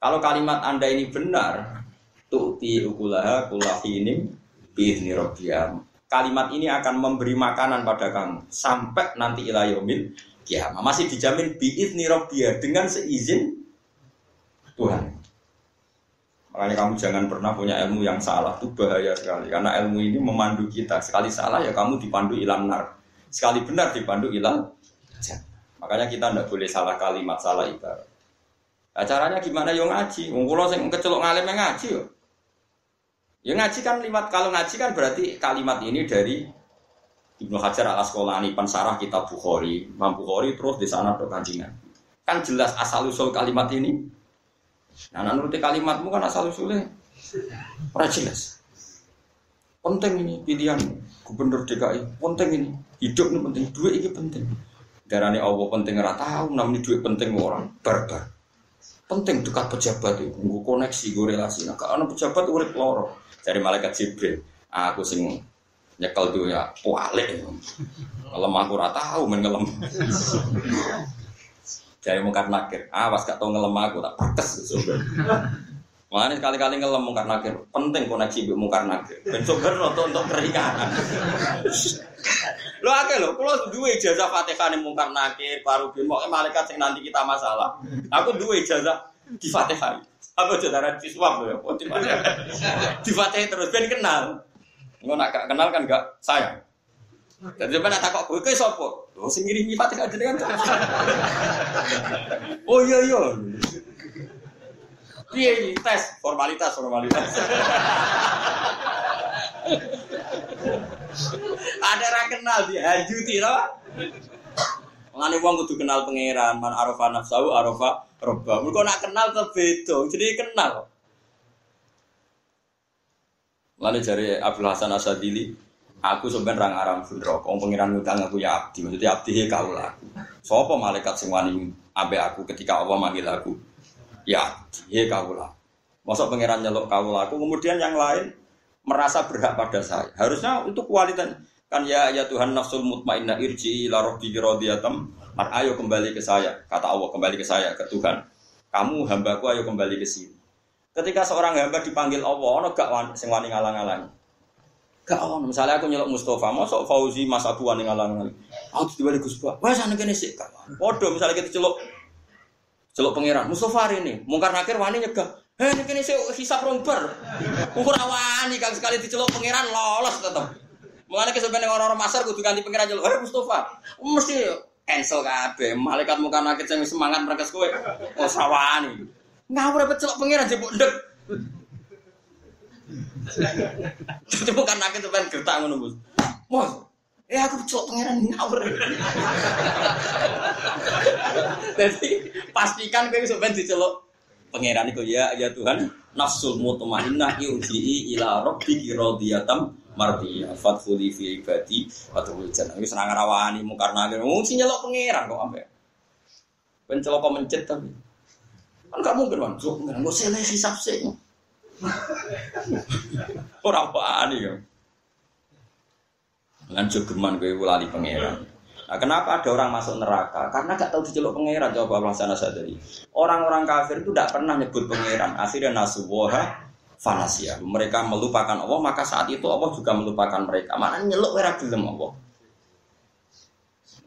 Kalau kalimat Anda ini benar, tu'ti ukulaha kulahinim biizni rabbiyah. Kalimat ini akan memberi makanan pada kamu sampai nanti ilayomil kiamat. Masih dijamin biid nirobia dengan seizin Tuhan. Makanya kamu jangan pernah punya ilmu yang salah, itu bahaya sekali. Karena ilmu ini memandu kita. Sekali salah ya kamu dipandu ilang nar. Sekali benar dipandu ilang Makanya kita tidak boleh salah kalimat, salah ibarat. Nah, caranya gimana? Yo ngaji. Wong kula sing kecelok ngalim ngaji yo. Ya ngaji kan limat kalau ngaji kan berarti kalimat ini dari Ibnu Hajar al Asqalani pensarah kitab Bukhari, Imam Bukhari terus di sana kajian. Kan jelas asal usul kalimat ini. Nah, nuruti kalimatmu kan asal usulnya ora jelas. Penting ini pilihan gubernur DKI, penting ini. Hidup ini penting, duit ini penting. Darahnya Allah penting ora tahu, namanya duit penting orang barbar. Penting dekat pejabat itu, koneksi, gue relasi. Nah, kalau pejabat urip loro dari malaikat Jibril, aku sing nyekel tuh ya kualik ngelem aku rata tahu main ngelem. Jadi mungkar nakir awas gak tau ngelem aku tak pates Makanya sekali-kali ngelem mungkar nakir penting koneksi bu mungkar nakir. Dan sobat untuk untuk keringanan. Lo akeh lo kalau dua ijazah fatihah nih mungkar nakir bin mau malaikat sing nanti kita masalah. Aku dua ijazah di fatihah. Apa saudara di swab ya di fatihah terus ben kenal Engko nak gak kenal kan gak sayang. Jadi sampeyan nak takok kowe sapa? Lho sing ngirimi Fatihah jenengan. oh iya iya. Piye tes formalitas formalitas. Ada ra kenal dia hajuti to. Ngene wong kudu kenal pangeran, man arafa nafsu arafa robba. Mergo nak kenal ke beda, jadi kenal. Lalu dari Abdul Hasan Asadili, aku sebenarnya orang aram fundro, kau pengiran ngutang aku ya abdi, maksudnya abdi ya kau lah. Sopo malaikat abe aku ketika Allah manggil aku, ya abdi ya kau lah. Masuk pengiran nyelok kau aku, kemudian yang lain merasa berhak pada saya. Harusnya itu kualitas kan ya ya Tuhan nafsul mutmainnah irji ila rabbi radiyatam ayo kembali ke saya kata Allah kembali ke saya ke Tuhan. Kamu hambaku ayo kembali ke sini Ketika seorang hamba dipanggil Allah, ono gak sing wani ngalang-alang. Gak ono. Misalnya aku nyelok Mustafa, mosok Fauzi Mas Abu wani ngalang-alang. Aku diwali Gus Bah. Wah sana kene sik. Podo misalnya kita celok celok pangeran Mustafa hari ini, mungkar nakir wani nyegah. Eh ini kini saya hisap romper. Ukur awani kang sekali diceluk pangeran lolos tetep. Mulane kesebenarnya orang-orang masar kudu ganti pangeran celuk. Eh Mustafa, mesti cancel kabeh. Malaikat muka nakit sing semangat mereka kowe. Oh sawani. Ngawur apa celuk pangeran jebuk ndek. Jadi bukan nakit sampean gertak ngono, Bos. Bos, Eh aku celok pangeran ngawur. Jadi pastikan kowe sampean diceluk pangeran itu ya ya Tuhan nafsul mutmainnah yurji'i ila rabbiki radiyatam mardiyah fadkhuli fi ibadi wa tuhul jannah wis ora ngrawani mukarna wong sing nyelok pangeran kok ampe ben celok mencet tapi kan gak mungkin kan celok pangeran kok sele hisab sih ora wani ya Lan jogeman kowe lali pangeran. Nah, kenapa ada orang masuk neraka? Karena gak tahu diceluk pangeran. Coba pelaksana sadari. Orang-orang kafir itu tidak pernah nyebut pangeran. Akhirnya nasuwoha fanasia. Mereka melupakan Allah, maka saat itu Allah juga melupakan mereka. Mana nyeluk merah gelem Allah.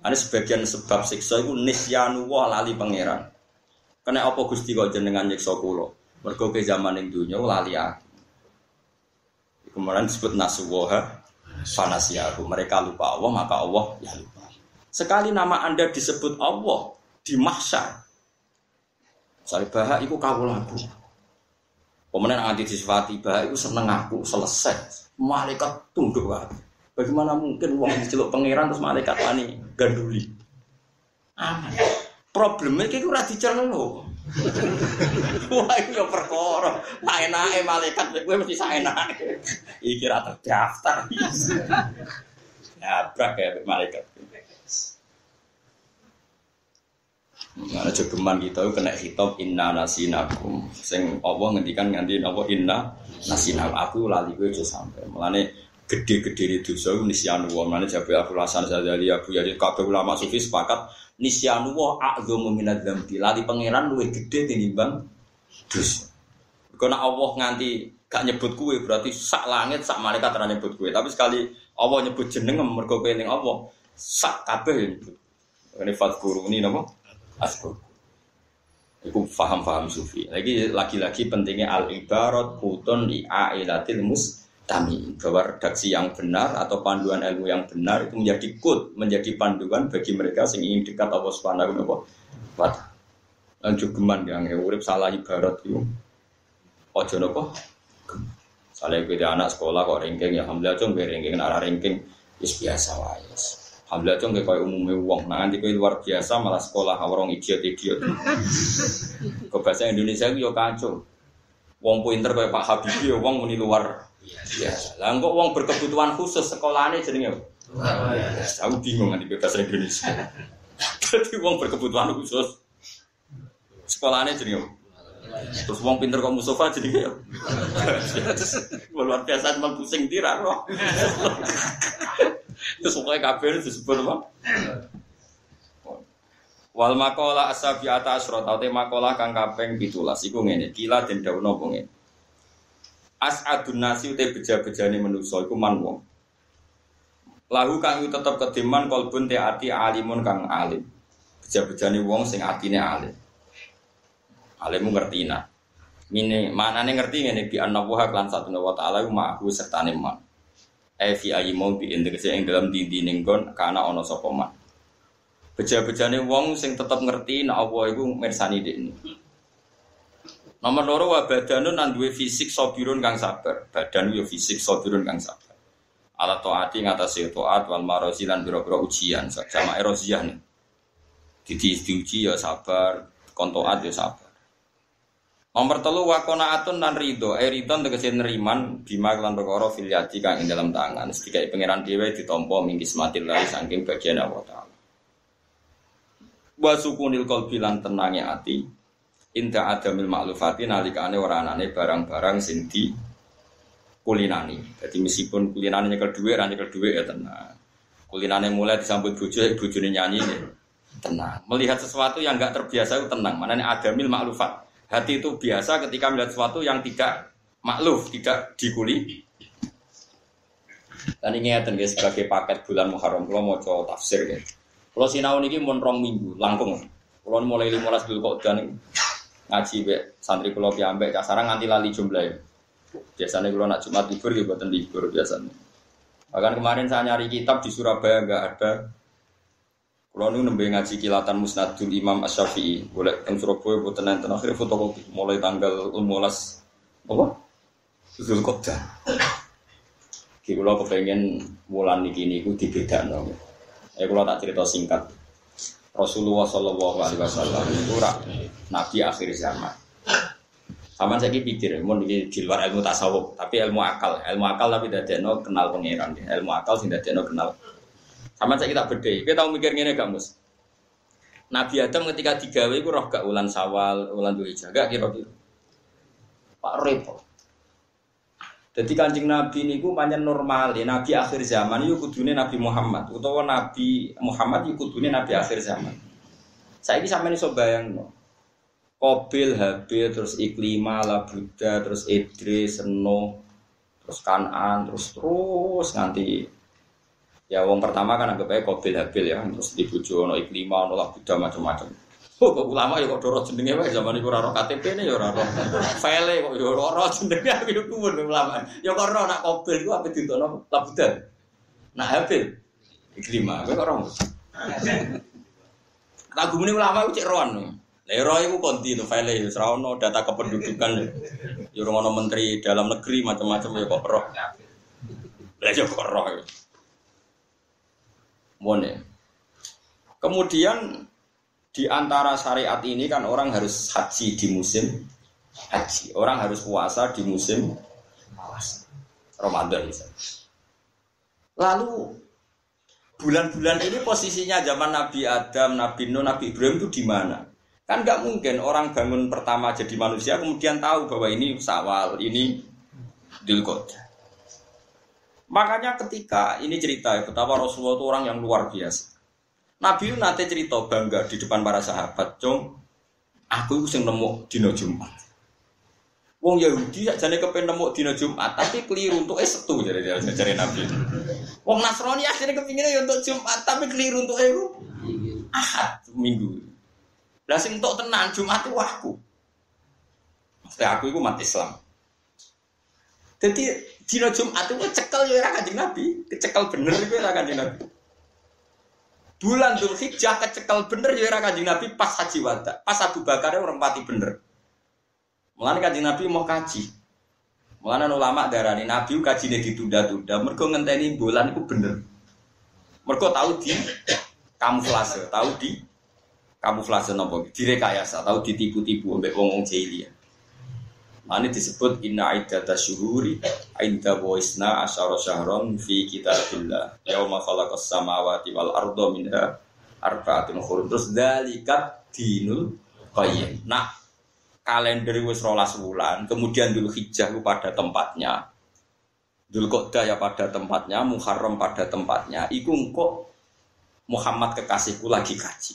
Ada sebagian sebab siksa itu nisyanu lali pangeran. Kena apa Gusti kok jenengan nyiksa kula? Mergo ke zaman ning dunya lali aku. Kemudian disebut nasuwoha fanasiyahu. Mereka lupa Allah, maka Allah ya lupa. Sekali nama Anda disebut Allah di mahsyar. Saya bahak itu kau lagu. Kemudian anti disifati bahak itu seneng aku selesai. Malaikat tunduk banget. Bagaimana mungkin uang diceluk pangeran terus malaikat wani ganduli? Aman. Problemnya kayak ora diceluk. Wah, itu ya perkara. Tak enake malaikat gue mesti saenake. Iki ra terdaftar. Ya, brak ya malaikat. Mana jogeman kita kena hitop inna nasinakum. Sing Allah ngendikan nganti napa inna nasinakum. Aku lali kowe aja sampe. Mulane gede-gede di dosa nisyanu wa. Mulane jabe aku lasan sadali Abu Yazid kabeh ulama sufi sepakat nisyanu wa a'dhamu minadz dzambi. Lali pangeran luwih gede tinimbang dosa. Karena Allah nganti gak nyebut kue berarti sak langit sak malaikat ora nyebut kue. Tapi sekali Allah nyebut jeneng mergo kowe ning Allah sak kabeh nyebut. Ini fatguru ini nama asbab. Iku faham-faham sufi. Lagi lagi-lagi pentingnya al ibarat putun di ailatil mustami bahwa redaksi yang benar atau panduan ilmu yang benar itu menjadi kut, menjadi panduan bagi mereka yang ingin dekat Allah Subhanahu wa taala. Lanjut geman yang urip salah ibarat itu. Ojo nopo. Salah beda anak sekolah kok ranking ya alhamdulillah cung ranking arah ranking is biasa wae. Alhamdulillah cung kayak umumnya uang. Nah nanti kayak luar biasa malah sekolah orang idiot idiot. Ke bahasa Indonesia itu yo kacau. Wong pinter kayak Pak Habibie, wong muni luar biasa. Lah kok wong berkebutuhan khusus sekolahnya jenenge. Aku bingung nanti bahasa Indonesia. Jadi wong berkebutuhan khusus sekolahnya jenenge. Terus wong pinter kok Mustafa jadi ya. Luar biasa cuma pusing tirar loh. Terus pokoknya kabel disebut apa? Wal makola asabi atas rotate makola kang kaping pitulas iku ngene kila den dawuh apa ngene. As adun nasi ute beja-bejane manusa iku man wong. Lahu kang tetep kediman kolbun te ati alimun kang alim. Beja-bejane wong sing atine alim. Alimu ngerti nah. Ini mana nih ngerti ini bi anabuha klan satu nawa taala ma'hu serta man. Eh fi ayi mau bi integasi yang dalam dindi ninggon karena ono sopoman. Beja-bejane wong sing tetep ngerti nek Allah iku mirsani ini. Nomor loro wa badanun nan duwe fisik sobirun kang sabar. Badan yo fisik sobirun kang sabar. Ala taati ngatasi taat wal marozi lan biro-biro ujian. Sama erosiah nih. Didi diuji ya sabar, kontoat ya sabar. Nomor telu wakona atun nan rido, eh ridho tegese neriman bima kelan perkara filiati kang ing dalam tangan. Sedikai pangeran dhewe ditampa minggis mati lari saking bagian Allah taala. Wa sukunil qalbi lan tenange ati. Inda adamil maklufati nalikane ora anane barang-barang sing kulinani. Jadi meskipun kulinane nyekel dhuwit, ra nyekel ya tenang. Kulinane mulai disambut bojo, bojone nyanyi ya tenang. Melihat sesuatu yang enggak terbiasa itu tenang. Mana adamil maklufat Hati itu biasa ketika melihat sesuatu yang tidak makluf, tidak dikuli. Dan ini guys sebagai paket bulan Muharram, kalau mau coba tafsir ya. Kalau sinau ini rong minggu, langkung. Kalau mulai 15 dulu kok dan ngaji be santri kulo piambek kasarang nganti lali jumlah. Biasanya kalau nak Jumat libur ya buatan libur biasanya. Bahkan kemarin saya nyari kitab di Surabaya nggak ada. Kalau nu nembe ngaji kilatan Musnadul Imam Asy-Syafi'i, boleh teng Surabaya buatan nanti akhirnya fotokopi mulai tanggal 15 apa? Zulqa'dah. Ki kula kepengen wulan niki niku dibedakno. Ya kula tak cerita singkat. Rasulullah Shallallahu alaihi wasallam itu nabi akhir zaman. Sama saya pikir, mau di, di luar ilmu tasawuf, tapi ilmu akal, ilmu akal tapi tidak no kenal pangeran, ilmu akal tidak no kenal. Sama saya kita beda, kita tahu mikir gini gak mus? Nabi Adam ketika digawe itu roh gak ulan sawal, ulan dua gak kira-kira. Pak repot. Jadi kancing Nabi ini gue banyak normal ya. Nabi akhir zaman itu kudune Nabi Muhammad. Utawa Nabi Muhammad itu kudune Nabi akhir zaman. Saya ini sama ini so bayang no. Kobil, Habil, terus Iklima, Labuda, terus Idris, Seno, terus Kanan, terus terus nanti ya wong pertama kan anggap aja Kobil, Habil ya, terus dibujuk no Iklima, no Labuda macam-macam. Oh, kok ulama ya kok doro jenenge wae zaman iku ora KTP ne ya ora. File kok ya ora ora jenenge aku yo kuwun ulama. Ya kok ora nak mobil iku ape ditokno labudan. Nak habil. Iklima, kowe kok ora. Tak gumune ulama iku cek roan. Lah ro iku konti to file wis ora ono data kependudukan. Ya ora ono menteri dalam negeri macam-macam ya kok ora. Lah ya kok ora. Mone. Kemudian di antara syariat ini kan orang harus haji di musim haji. Orang harus puasa di musim puasa. Ramadan misalnya. Lalu bulan-bulan ini posisinya zaman Nabi Adam, Nabi Nuh, Nabi Ibrahim itu di mana? Kan nggak mungkin orang bangun pertama jadi manusia kemudian tahu bahwa ini sawal, ini dilkot. Makanya ketika ini cerita ya, betapa Rasulullah itu orang yang luar biasa. Nabi nate cerita bangga di depan para sahabat, "Cung, aku itu sing nemu dina Jumat." Wong Yahudi jane kepen nemu dina Jumat, tapi keliru untuk es setu jadi dia cari Nabi. Wong Nasrani akhirnya kepinginnya ya untuk Jumat, tapi keliru untuk itu Ahad minggu. Lah sing untuk tenan Jumat itu aku. Maksudnya aku itu mati Islam. Jadi dina Jumat itu cekel ya ora kanjeng Nabi, kecekel bener itu ora kanjeng Nabi. Bulan Dhul Hijjah kecekel bener ya kanjeng Nabi pas haji wada. Pas Abu Bakar orang pati bener. Mulane kanjeng Nabi mau kaji. Mulane ulama darani Nabi kajine ditunda-tunda mergo ngenteni bulan itu bener. Mergo tahu di kamuflase, tahu di kamuflase nopo direkayasa, tahu ditipu-tipu mbek wong-wong jahiliyah. Ini disebut inna iddata syuhuri inda waisna asyara syahron fi kitabillah. Yauma khalaqas samawati wal ardo minha arba'atun hurum terus dalikat dinul qayyim. Nah kalender wis rolas wulan kemudian dulu hijjah pada tempatnya. Dulu Qodah ya pada tempatnya Muharram pada tempatnya. Iku kok Muhammad kekasihku lagi kaji.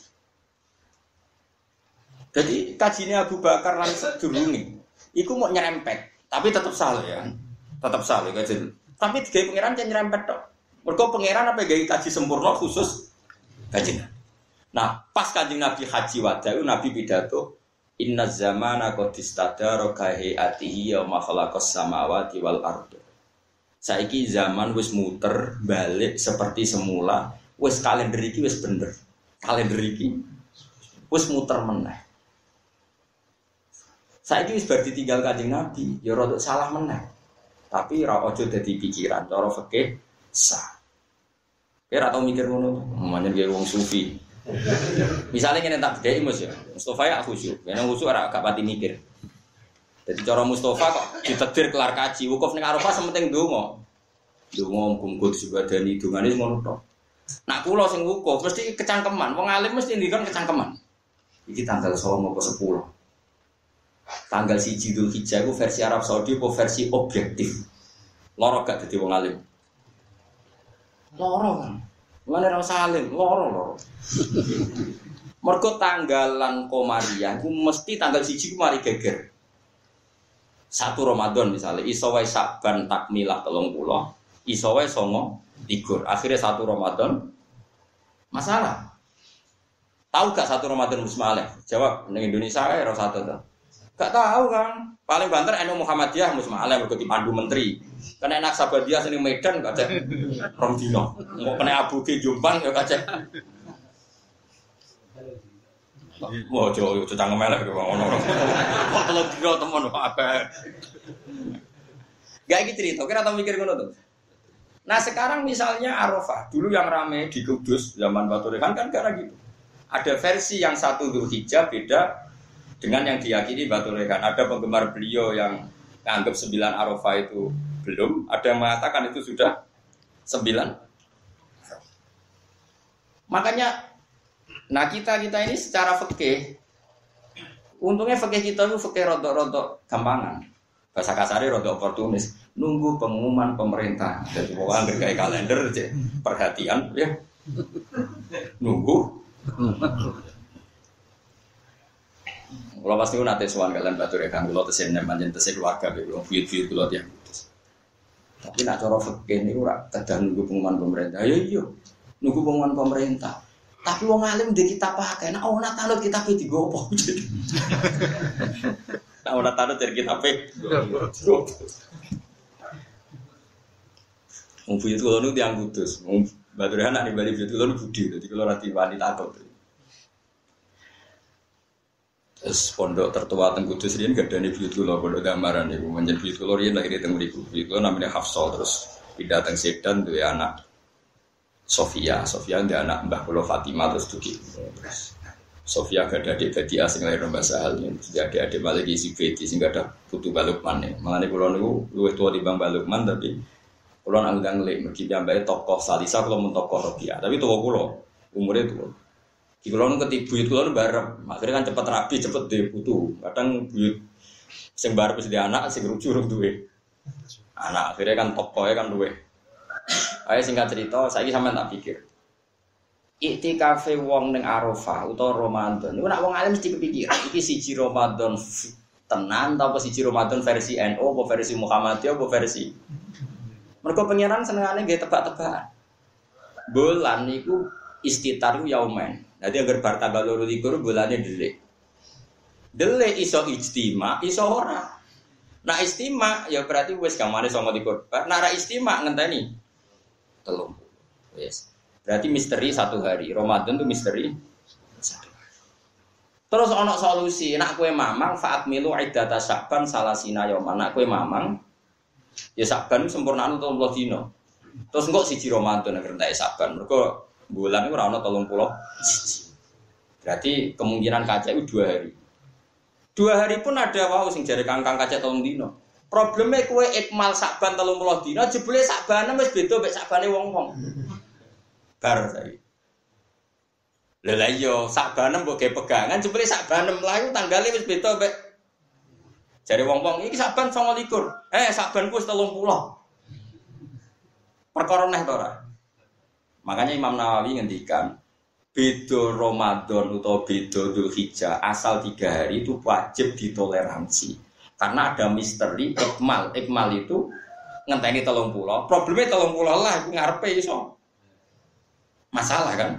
Jadi kajinya Abu Bakar lan sedurunge Iku mau nyerempet, tapi tetap salah ya, tetap salah kaji. Tapi tiga pangeran jangan nyerempet dok. Mereka pangeran apa gaya kaji sempurna khusus kaji. Nah pas kaji Nabi haji wadah Nabi pidato Inna zamana qadistadara kahiyatihi yauma khalaqas samawati wal ardu. Saiki zaman wis muter balik seperti semula, wis kalender iki wis bener. Kalender iki wis muter meneh. Saya ini seperti tinggal kajian Nabi, ya rada salah menang. Tapi ra ojo dadi pikiran, cara fikih sah. Kira tau mikir ngono, namanya dia wong sufi. Misalnya kena tak bedai mus ya, Mustafa ya khusyuk, karena khusyuk ora gak pati mikir. Jadi cara Mustafa kok ditedir kelar kaji, wukuf ning Arafah sementing donga. Donga kumpul disebadani dongane ngono tok. Nak kula sing wukuf mesti kecangkeman, wong alim mesti ngendikan kecangkeman. Iki tanggal 9 ke 10 tanggal si Jidul Hijjah itu versi Arab Saudi atau versi objektif? Loro gak jadi wong alim. Loro kan mana rasa alim loro loro. Mergo tanggalan komariah itu mesti tanggal siji ku mari geger. Satu Ramadan misalnya iso wae Saban takmilah telung pulau iso wae songo tigur akhirnya satu Ramadan masalah. Tahu gak satu Ramadan musmaleh jawab di Indonesia ya satu tuh Gak tahu kan. Paling banter NU Muhammadiyah Musma Alam berkuti pandu menteri. Karena enak dia sini Medan kaca Rom dino. Mau kena Abu di Jombang ya kaca. Wah, jauh, jauh cangkem elek gitu, ngono. Kok telu dino temen apa? Gak gitu cerita, kira tau mikir ngono tuh. Nah sekarang misalnya Arafah, dulu yang rame di Kudus zaman Batu Rehan kan karena gitu. Ada versi yang satu Hijab beda dengan yang diyakini Batu Rehan. Ada penggemar beliau yang nganggap sembilan Arafah itu belum, ada yang mengatakan itu sudah sembilan. Makanya Nah kita kita ini secara fikih, untungnya fikih kita itu fikih rodok-rodok gampangan. Bahasa kasarnya rodok oportunis. Nunggu pengumuman pemerintah. Jadi anggar kayak kalender. Perhatian ya. Nunggu. Kalau pasti nanti suan kalian batu rekan kalau tesen manjen tesen keluarga belum fiat fiat kalau dia Tapi nak cara fikih ini ora kadang nunggu pengumuman pemerintah. Ayo iya. Nunggu pengumuman pemerintah. Tapi wong alim di kita pakai. Nah, oh tanut kita pe digopo. Nah, ora tanut dari kita pe. Wong buyut kula nu tiang kudus. Wong Badurhan anak bali buyut kula nu budi. Dadi kula ora diwani takut. Terus pondok tertua teng Kudus riyen gadane buyut kula pondok gambaran niku. Menjen buyut kula riyen lahir teng mriku. Buyut kula namanya Hafsah terus pindah teng Sedan duwe anak Sofia, Sofia dia anak Mbah Kulo Fatimah terus tuki. Sofia gak ada adik jadi asing lahir Mbak Sahal jadi adik adik malah isi Feti sehingga ada putu Balukman nih. Malah nih Kulo niku luwih tua di Bang Balukman tapi Kulo nanggang lek mergi piambai tokoh Salisa Kulo mun tokoh tapi tua Kulo umurnya tua. Di Kulo nu ketibu itu Kulo bareng, akhirnya kan cepet rapi cepet deh putu. Kadang buyut sing barep di anak sing rujuk duwe. Anak akhirnya kan tokohnya kan duwe. Ayo singkat cerita, saya sama tak pikir. kafe wong neng Arafah utawa Ramadan. Niku nak wong alim mesti kepikir, iki siji Ramadan tenan atau siji Ramadan versi NU apa versi Muhammadiyah apa versi Mereka pengiran senengane nggih tebak-tebakan. Bulan niku istitaru yaumen. Nanti agar bar tanggal loro likur bulannya delik. Delik iso ijtima, iso ora. Nah istima ya berarti wes kamane sama likur. Nah istima ngenteni telung. Yes. Berarti misteri satu hari. Ramadan itu misteri Terus ono solusi, nak kue mamang faat milu iddata sakban salah sina yoman. Nak kue mamang ya sakban sempurna untuk Allah dino. Terus enggak siji Ramadan yang rendah sakban. Mereka bulan itu rano tolong pulau. Berarti kemungkinan kaca itu dua hari. Dua hari pun ada wow sing jari kangkang kaca tolong dino. Problemnya kue ikmal sakban telung puluh dino, jebule sakban wis beda mek sakbane wong-wong. Bar saya. Lha iya, sakban mbok pegangan jebule sakban mlayu tanggale wis beda mek Jare wong-wong iki sakban 29. Eh, sakban ku wis 30. Perkara neh to Makanya Imam Nawawi ngendikan beda Ramadan atau beda Dzulhijjah asal tiga hari itu wajib ditoleransi. Karena ada misteri ikmal. Ikmal itu ngenteni telung pulau. Problemnya telung pulau lah, aku ngarepe iso. Masalah kan?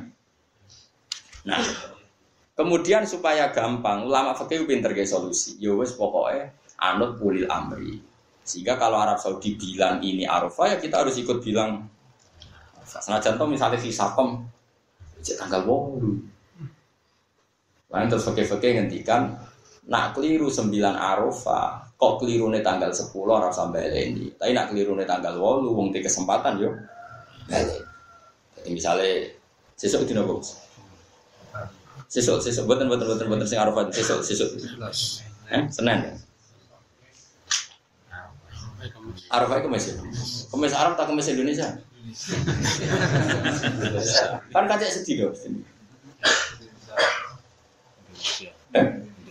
Nah, kemudian supaya gampang, ulama fikih pinter ke solusi. Yo ya pokoknya anut ulil amri. Sehingga kalau Arab Saudi bilang ini Arafah ya kita harus ikut bilang Senajan contoh misalnya si Sapem, tanggal wolu. Lain terus fakir-fakir ngendikan Nak keliru 9 Arafah, kok keliru nih tanggal 10 ora sampai ini. Tapi nak keliru nih tanggal 8 wong di kesempatan yo. Jadi misalnya sesuk dina kok. Sesuk sesuk boten boten boten boten sing Arafah sesuk sesuk. Eh, Senin. Arafah itu. Kemis Arab tak kemis Indonesia. kan kacek sedih?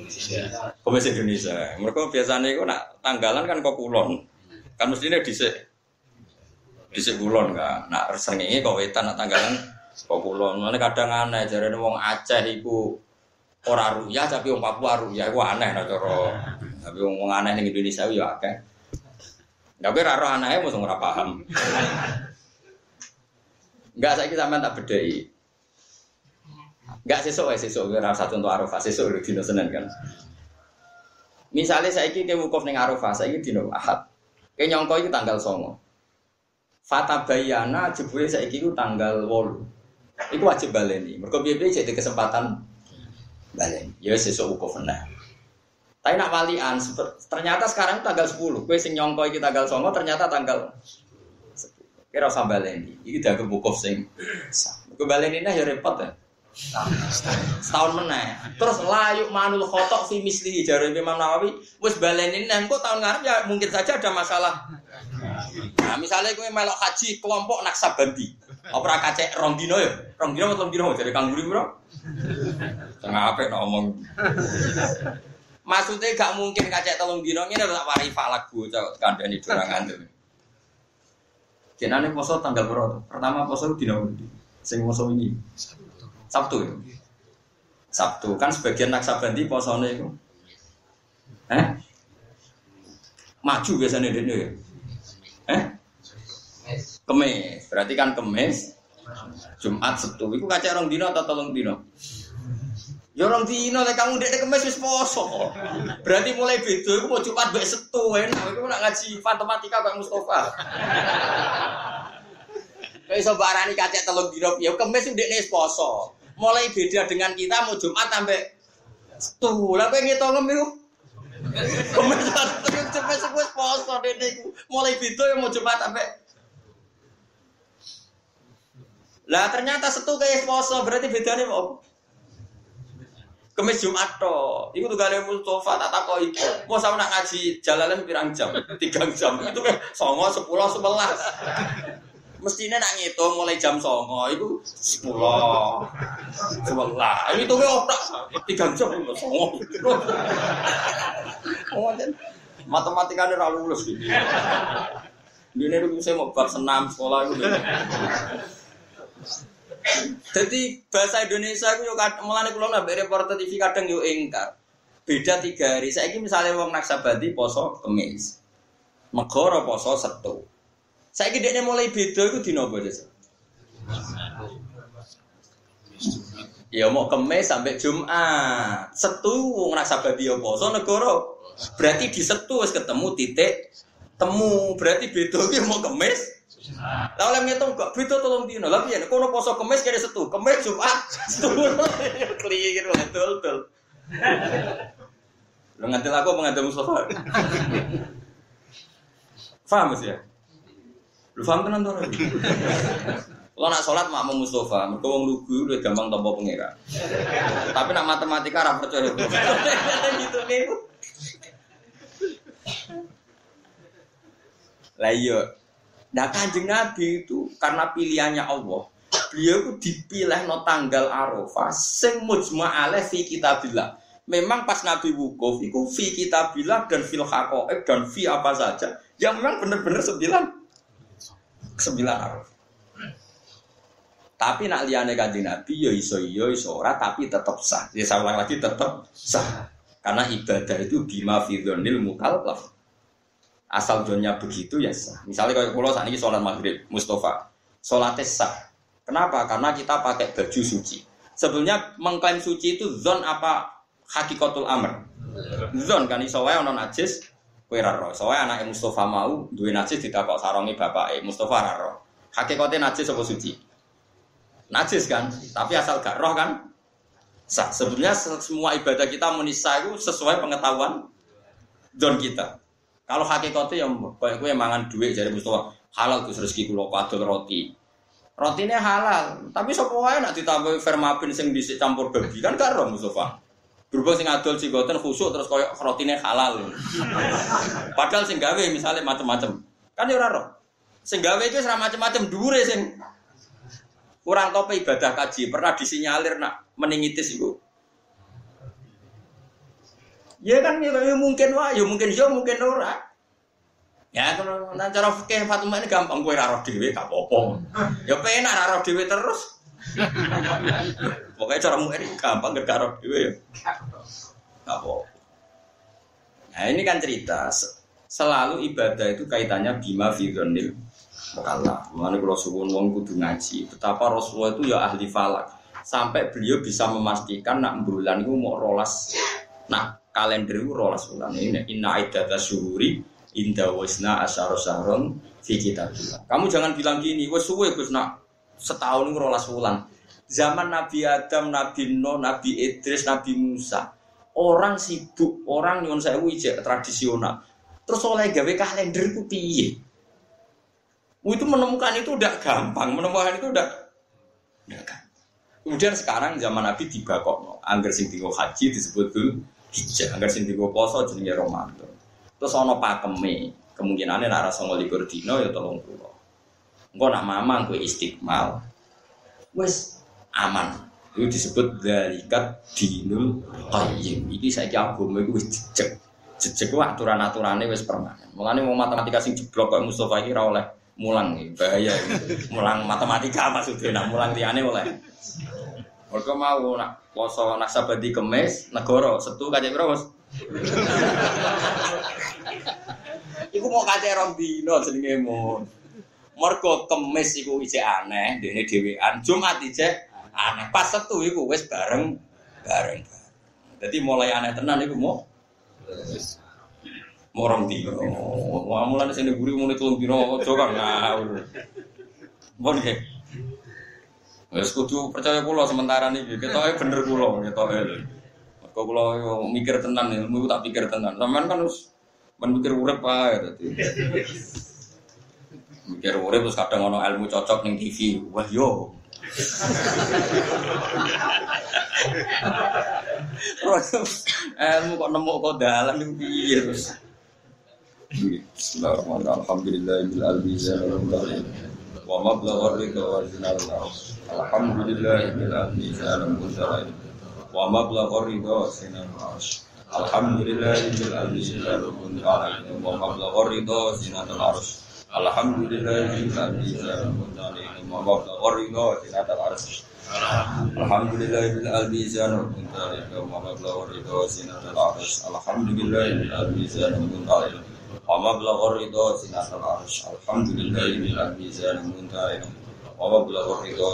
Indonesia. Komis Indonesia. Mereka biasanya itu nak tanggalan kan kok kulon. Kan mestinya dhisik dhisik kulon kan. Nak srengenge kok wetan nak tanggalan kok kulon. Mane kadang aneh jarene wong Aceh iku ora ruya tapi wong Papua ruya iku aneh nak cara. Tapi wong aneh ning Indonesia yo akeh. Tapi raro anaknya mesti ora paham. Enggak saya kita tak bedai. Enggak sesuk ya sesuk ora untuk Arafah, sesuk udah dino Senin kan. Misalnya saya ini wukuf neng Arafah, saya ini dino Ahad. Kayak nyongko itu tanggal songo. Fata bayana jebule saya ini tanggal wolu. Iku wajib baleni. Mereka biaya jadi kesempatan baleni. Ya sesuk wukuf nah. Tapi nak walian, ternyata sekarang tanggal 10. Kue sing nyongko iki tanggal songo, ternyata tanggal 10. Kira usah baleni. Iki dagu wukuf sing sah. Kue baleni ya repot ya. Setahun meneh. Terus layu manul khotok fi misli jare Imam Nawawi wis baleni neh kok tahun ngarep ya mungkin saja ada masalah. Nah, misalnya gue melok haji kelompok naksabandi. Apa kacek rong dino ya? Rong dino atau dino jadi kang guri bro? Tengah apa ngomong? Maksudnya gak mungkin kacek telung dino ini tak wari falak bu, kandani dorangan tuh. Jenane poso tanggal berapa? Pertama poso dino sing poso ini. Sabtu ya? Sabtu kan sebagian naksabandi posone itu. Eh? Maju biasanya dia ya. Eh? Kemis. Berarti kan kemis. Jumat Sabtu. Iku kaca orang dino atau tolong dino? Ya orang dino, lek kamu dek kemis wis poso. Berarti mulai beda. Iku mau Jumat mbek Sabtu enak. Iku nak ngaji matematika kayak Mustafa. Kayak iso barani kacek telung dino ya kemis ndekne wis poso mulai beda dengan kita mau Jumat sampai tuh lah pengen ngitung itu Cepet sepuluh poso dene mulai beda yang mau Jumat sampai lah ternyata setu kayak poso berarti bedanya mau Kemis Jumat to, itu tuh kalian Mustafa tak takoi. Mau sama nak ngaji jalalan pirang jam, tiga jam. Itu kan songo sepuluh sebelas. Mestinya nak ngitung mulai jam songo itu sepuluh. Sebelah ini tuh otak. Tiga jam itu songo. Matematika ini ralu lulus. Gitu ini dulu saya mau bab senam sekolah itu jadi bahasa Indonesia itu mulai kalau nggak reporter TV kadang yuk ingkar beda tiga hari saya ini misalnya wong naksabadi poso kemis megoro poso setu saya kira mulai beda itu di nopo aja. Ya mau kemes sampai Jumat. Setu ngerasa babi ya poso negara. Berarti di setu harus ketemu titik temu. Berarti beda itu mau kemes. Lalu oleh ngitung kok beda tolong dino. Lah piye kono poso kemes kira setu. Kemes Jumat. Setu. Keliru betul betul. Lo ngantil aku mengantil Mustafa. Faham ya? Lu paham tenan to? Kalau nak sholat mak Mustafa, mereka wong lugu udah gampang tombol pengira. Tapi nak matematika ra percaya. gitu nih. Lah iya. Nah kanjeng Nabi itu karena pilihannya Allah, beliau itu dipilih no tanggal Arafah sing mujma alaih fi kitabillah. Memang pas Nabi wukuf itu fi kitabillah dan fil haqa'iq dan fi apa saja yang memang benar-benar sembilan sembilan aruf. Tapi nak liane kanjeng Nabi yo ya iso yo ya iso ora tapi tetap sah. Ya saya ulang lagi tetap sah. Karena ibadah itu bima fidonil mukallaf. Asal dunia begitu ya sah. Misalnya kalau pulau saat ini sholat maghrib, Mustafa, sholatnya sah. Kenapa? Karena kita pakai baju suci. Sebenarnya mengklaim suci itu zon apa hakikatul amr. Zon kan iso wae ono najis, Kue raro. Soalnya anak Mustafa mau duwe najis ditakok sarongi bapak Mustafa raro. Hakikatnya najis apa suci? Najis kan, tapi asal gak roh kan sah. Sebenarnya semua ibadah kita menisa itu sesuai pengetahuan don kita. Kalau hakikatnya yang kayak kue mangan duit dari Mustafa halal tuh rezeki kulo padol roti. Rotinya halal, tapi semuanya nak ditambah fermapin sing campur babi kan gak roh Mustafa. Berhubung sing adol goten khusuk terus koyo rotine halal. Padahal sing gawe misalnya macam-macam. Kan ya ora roh. Sing gawe iki ora macam-macam dhuwure sing kurang tope ibadah kaji pernah disinyalir nak meningitis ibu. Ya kan ya, ya mungkin wah, ya mungkin ya, mungkin ora. Ya kalau nah cara fikih Fatimah ini gampang kowe ora roh dhewe gak apa-apa. Ya penak ora roh dhewe terus. Pokoknya cara ini gampang ke garap juga ya. Apa? Nah ini kan cerita selalu ibadah itu kaitannya bima fidonil mukalla. Mengenai kalau suwun wong kudu ngaji. Betapa Rasulullah itu ya ahli falak. Sampai beliau bisa memastikan nak bulan itu mau rolas. Nah kalender itu rolas bulan ini inna iddata syuhuri inda wasna asyara syahron fi kitabillah. Kamu jangan bilang gini, wes suwe Gus nak setahun itu rolas bulan. Zaman Nabi Adam, Nabi Nuh, Nabi Idris, Nabi Musa. Orang sibuk, orang nyuwun sewu ijek tradisional. Terus oleh gawe kalender itu piye? Itu menemukan itu udah gampang, menemukan itu udah udah gampang. Kemudian sekarang zaman Nabi dibakok, angger sing tiga haji disebut tuh hijab, angger sing tiga poso jenenge Ramadan. Terus ono pakeme, kemungkinannya nak rasa ngolikur dino ya tolong pulau. Engkau nak mamang kue istiqmal, wes aman. Itu disebut dalikat dinul qayyim. Ini saya kira agama itu wis jejak. Jejak itu aturan-aturannya wis permanen. Mulanya mau matematika sing jeblok kayak Mustafa ini oleh mulang bahaya. Mulang matematika maksudnya, nak mulang tiane oleh. Mereka mau nak poso nak sabadi kemes negoro setu kaca piro Mas? Iku mau kaca rong dino jenenge mon. Mergo kemes iku isih aneh, dene dhewean. Jumat ijek aneh. Pas setu iku wis bareng bareng. Jadi mulai aneh tenan iku mau mau rong dino. Wah mulane sing guri muni telung dino kan ngawur. Bon. Wes kudu percaya kula sementara niki. Ketoke bener kula, ketoke. Kok kula mikir tenan ilmu tak pikir tenan. Sampean kan harus mikir urip ae dadi. Mikir urip terus kadang ono ilmu cocok ning TV. Wah yo. Ilmu kok nemu kok dalan niku piye terus. Bismillahirrahmanirrahim. Alhamdulillahil alamin. Wa mablagha ridha wa zinal Alhamdulillah bil mizan munzalain wa mablagh ridha sinan arsh Alhamdulillah bil mizan munzalain wa mablagh ridha sinan arsh Alhamdulillah bil mizan munzalain wa mablagh ridha sinan arsh Alhamdulillah bil mizan munzalain wa sinan arsh Alhamdulillah bil mizan munzalain wa mablagh ridha sinan arsh. Alhamdulillah bil mizan munzalain wa mablagh ridha